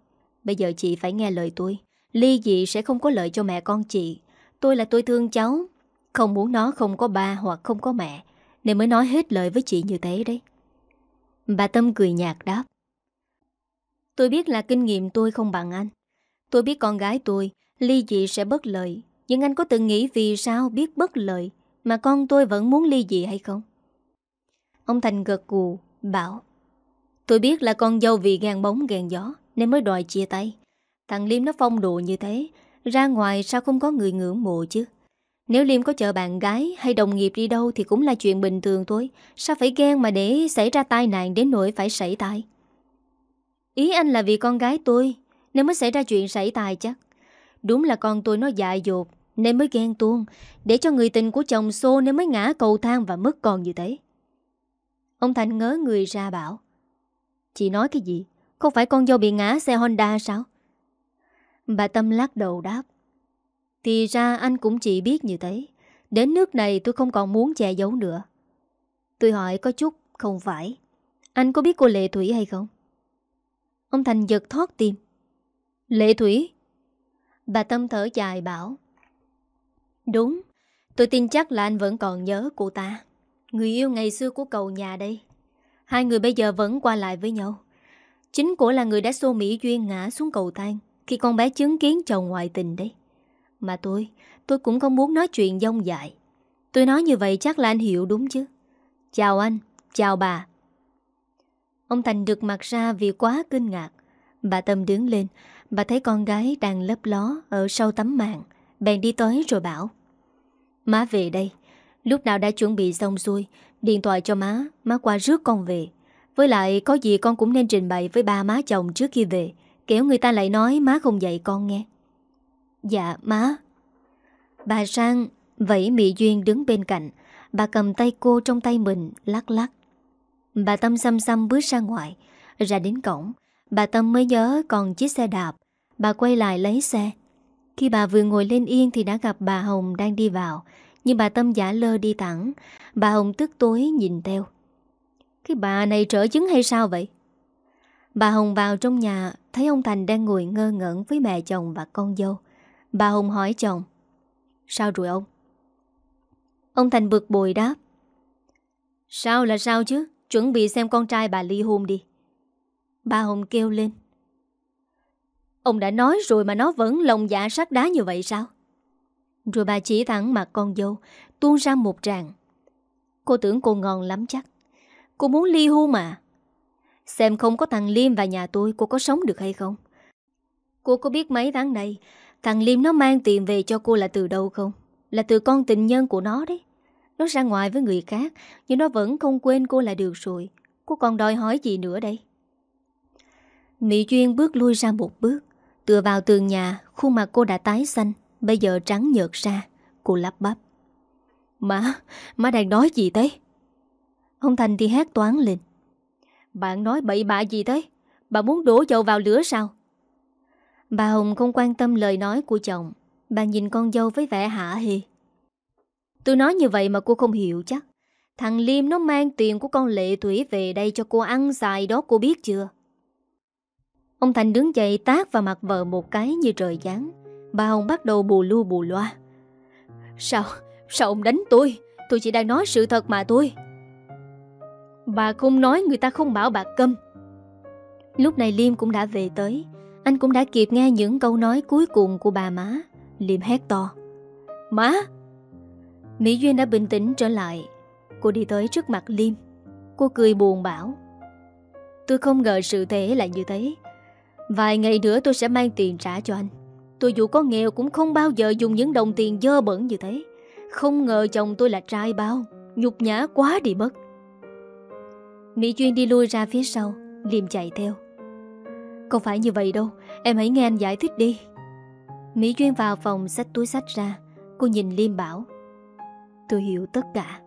Bây giờ chị phải nghe lời tôi. Ly dị sẽ không có lợi cho mẹ con chị. Tôi là tôi thương cháu. Không muốn nó không có ba hoặc không có mẹ. Nên mới nói hết lời với chị như thế đấy. Bà Tâm cười nhạt đáp. Tôi biết là kinh nghiệm tôi không bằng anh. Tôi biết con gái tôi, Ly dị sẽ bất lợi. Nhưng anh có từng nghĩ vì sao biết bất lợi Mà con tôi vẫn muốn ly dị hay không? Ông Thành gật gù, Bảo, Tôi biết là con dâu vì gan bóng gan gió, Nên mới đòi chia tay. Thằng Liêm nó phong độ như thế, Ra ngoài sao không có người ngưỡng mộ chứ? Nếu Liêm có chờ bạn gái Hay đồng nghiệp đi đâu Thì cũng là chuyện bình thường thôi. Sao phải ghen mà để xảy ra tai nạn Đến nỗi phải xảy tai Ý anh là vì con gái tôi, Nên mới xảy ra chuyện sảy tài chắc. Đúng là con tôi nó dại dột, Nên mới ghen tuông, Để cho người tình của chồng xô nên mới ngã cầu thang Và mất con như thế. Ông Thành ngớ người ra bảo, Chị nói cái gì? Không phải con dâu bị ngã xe Honda sao? Bà Tâm lắc đầu đáp, Thì ra anh cũng chỉ biết như thế. Đến nước này tôi không còn muốn che giấu nữa. Tôi hỏi có chút Không phải, Anh có biết cô Lệ Thủy hay không? Ông Thành giật thoát tim. Lệ Thủy. Bà Tâm thở dài bảo, Đúng, Tôi tin chắc là anh vẫn còn nhớ cô ta. Người yêu ngày xưa của cậu nhà đây. Hai người bây giờ vẫn qua lại với nhau. Chính cổ là người đã xô Mỹ Duyên ngã xuống cầu thang Khi con bé chứng kiến chồng ngoại tình đấy. Mà tôi Tôi cũng không muốn nói chuyện dông dại. Tôi nói như vậy chắc là anh hiểu đúng chứ. Chào anh, Chào bà. Ông Thành được mặt ra vì quá kinh ngạc. Bà Tâm đứng lên, Bà thấy con gái đang lấp ló Ở sau tấm màn. Bèn đi tới rồi bảo, Má về đây. Lúc nào đã chuẩn bị xong xuôi, Điện thoại cho má Má qua rước con về. Với lại có gì con cũng nên trình bày với ba má chồng trước khi về Kéo người ta lại nói má không dạy con nghe. Dạ má. Bà Sang Vẫy Mỹ Duyên đứng bên cạnh. Bà cầm tay cô trong tay mình, lắc lắc. Bà Tâm xăm xăm bước ra ngoài. Ra đến cổng, Bà Tâm mới nhớ còn chiếc xe đạp. Bà quay lại lấy xe. Khi bà vừa ngồi lên yên thì đã gặp bà Hồng đang đi vào. Nhưng bà Tâm giả lơ đi thẳng. Bà Hồng tức tối nhìn theo. Cái bà này trở chứng hay sao vậy? Bà Hồng vào trong nhà, Thấy ông Thành đang ngồi ngơ ngẩn với mẹ chồng và con dâu. Bà Hồng hỏi chồng, Sao rồi ông? Ông Thành bực bội đáp, Sao là sao chứ? Chuẩn bị xem con trai bà ly hôn đi. Bà Hồng kêu lên. Ông đã nói rồi mà nó vẫn lòng dạ sắt đá như vậy sao? Rồi bà chỉ thẳng mặt con dâu, Tuôn ra một tràng. Cô tưởng cô ngon lắm chắc. Cô muốn ly hôn mà. Xem không có thằng Liêm và nhà tôi, Cô có sống được hay không? Cô có biết mấy tháng này Thằng Liêm nó mang tiền về cho cô là từ đâu không? Là từ con tình nhân của nó đấy. Nó ra ngoài với người khác Nhưng nó vẫn không quên cô là được rồi. Cô còn đòi hỏi gì nữa đây? Mỹ Duyên bước lui ra một bước. Tựa vào tường nhà Khuôn mặt cô đã tái xanh Bây giờ trắng nhợt ra. Cô lắp bắp. Má, má đang nói gì thế? Ông Thành thì hét toán lên. Bạn nói bậy bạ gì thế? Bà muốn đổ dầu vào lửa sao? Bà Hồng không quan tâm lời nói của chồng. Bà nhìn con dâu với vẻ hả hê. Tôi nói như vậy mà cô không hiểu chắc. Thằng Liêm nó mang tiền của con Lệ Thủy về đây cho cô ăn, xài đó cô biết chưa? Ông Thành đứng dậy tác vào mặt vợ một cái như trời giáng. Bà Hồng bắt đầu bù lu bù loa. Sao? Sao ông đánh tôi? Tôi chỉ đang nói sự thật mà tôi Bà không nói người ta không bảo bà câm Lúc này Liêm cũng đã về tới. Anh cũng đã kịp nghe những câu nói cuối cùng của bà má. Liêm hét to. Má! Mỹ Duyên đã bình tĩnh trở lại. Cô đi tới trước mặt Liêm. Cô cười buồn bảo, Tôi không ngờ sự thế lại như thế. Vài ngày nữa tôi sẽ mang tiền trả cho anh. Tôi dù có nghèo cũng không bao giờ dùng những đồng tiền dơ bẩn như thế. Không ngờ chồng tôi là trai bao, Nhục nhã quá đi mất. Mỹ Duyên đi lui ra phía sau, Liêm chạy theo. Không phải như vậy đâu, Em hãy nghe anh giải thích đi. Mỹ Duyên vào phòng xách túi sách ra. Cô nhìn Liêm bảo Tôi hiểu tất cả.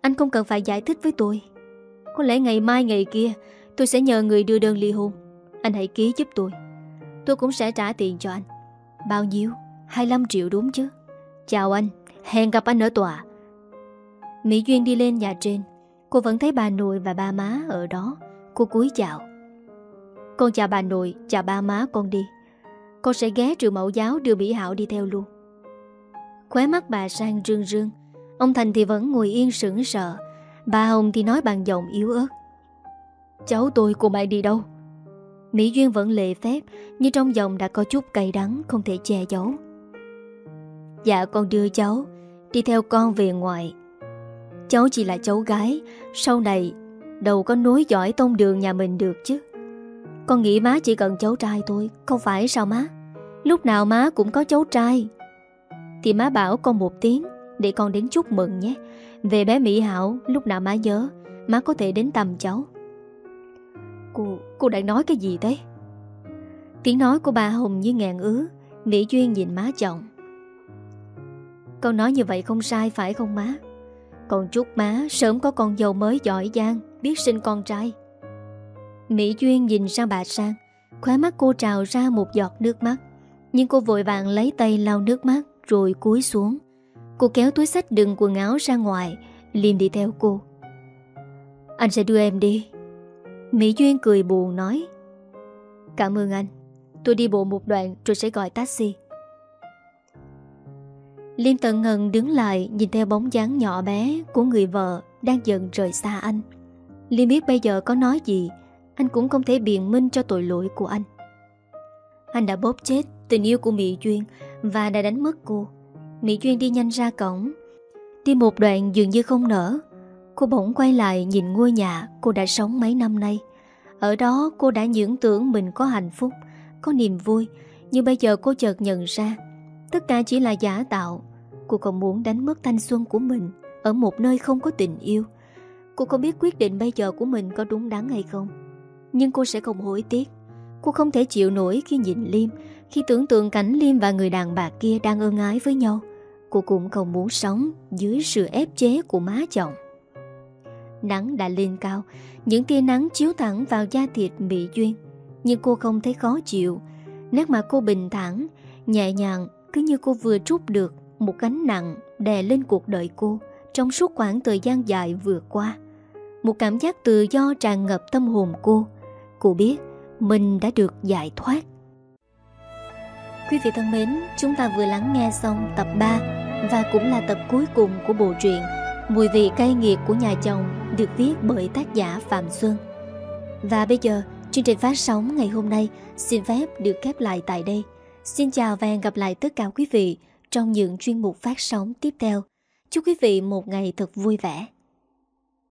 Anh không cần phải giải thích với tôi. Có lẽ ngày mai ngày kia Tôi sẽ nhờ người đưa đơn ly hôn. Anh hãy ký giúp tôi. Tôi cũng sẽ trả tiền cho anh. Bao nhiêu? 25 triệu đúng chứ? Chào anh, hẹn gặp anh ở tòa. Mỹ Duyên đi lên nhà trên. Cô vẫn thấy bà nội và ba má ở đó. Cô cúi chào. Con chào bà nội, chào ba má con đi. Con sẽ ghé trường mẫu giáo đưa Mỹ Hảo đi theo luôn. Khóe mắt bà sang rương rương Ông Thành thì vẫn ngồi yên sững sợ Bà Hồng thì nói bằng giọng yếu ớt. Cháu tôi cùng mày đi đâu? Mỹ Duyên vẫn lệ phép Nhưng trong giọng đã có chút cay đắng, Không thể che giấu. Dạ con đưa cháu, Đi theo con về ngoại Cháu chỉ là cháu gái, Sau này Đâu có nối dõi tông đường nhà mình được chứ. Con nghĩ má chỉ cần cháu trai thôi, Không phải sao má? Lúc nào má cũng có cháu trai. Thì má bảo con một tiếng để con đến chúc mừng nhé. Về bé Mỹ Hảo Lúc nào má nhớ Má có thể đến tầm cháu. Cô, cô đang nói cái gì thế? Tiếng nói của bà Hồng như ngàn ứ Mỹ Duyên nhìn má chồng. Con nói như vậy không sai phải không má? Con chúc má sớm có con dâu mới giỏi giang Biết sinh con trai. Mỹ Duyên nhìn sang bà Sang Khóe mắt cô trào ra một giọt nước mắt. Nhưng cô vội vàng lấy tay lau nước mắt Rồi cúi xuống Cô kéo túi sách đựng quần áo ra ngoài Liêm đi theo cô. Anh sẽ đưa em đi. Mỹ Duyên cười buồn nói. Cảm ơn anh. Tôi đi bộ một đoạn rồi sẽ gọi taxi. Liêm tận ngần đứng lại Nhìn theo bóng dáng nhỏ bé Của người vợ đang dần rời xa anh. Liêm biết bây giờ có nói gì, Anh cũng không thể biện minh cho tội lỗi của anh. Anh đã bóp chết tình yêu của Mỹ Duyên Và đã đánh mất cô. Mỹ Duyên đi nhanh ra cổng Đi một đoạn dường như không nở Cô bỗng quay lại nhìn ngôi nhà cô đã sống mấy năm nay. Ở đó cô đã nhưỡng tưởng mình có hạnh phúc, có niềm vui. Nhưng bây giờ cô chợt nhận ra, tất cả chỉ là giả tạo. Cô còn muốn đánh mất thanh xuân của mình ở một nơi không có tình yêu. Cô không biết quyết định bây giờ của mình có đúng đắn hay không. Nhưng cô sẽ không hối tiếc. Cô không thể chịu nổi khi nhìn Liêm, khi tưởng tượng cảnh Liêm và người đàn bà kia đang ơn ái với nhau. Cô cũng không muốn sống dưới sự ép chế của má chồng. Nắng đã lên cao, Những tia nắng chiếu thẳng vào da thịt bị duyên, Nhưng cô không thấy khó chịu. Nét mặt cô bình thản, Nhẹ nhàng, Cứ như cô vừa trút được Một gánh nặng đè lên cuộc đời cô Trong suốt khoảng thời gian dài vừa qua. Một cảm giác tự do tràn ngập tâm hồn cô. Cô biết Mình đã được giải thoát. Quý vị thân mến Chúng ta vừa lắng nghe xong tập 3 Và cũng là tập cuối cùng của bộ truyện Mùi vị cay nghiệt của nhà chồng được viết bởi tác giả Phạm Xuân. Và bây giờ, chương trình phát sóng ngày hôm nay xin phép được khép lại tại đây. Xin chào và hẹn gặp lại tất cả quý vị trong những chuyên mục phát sóng tiếp theo. Chúc quý vị một ngày thật vui vẻ.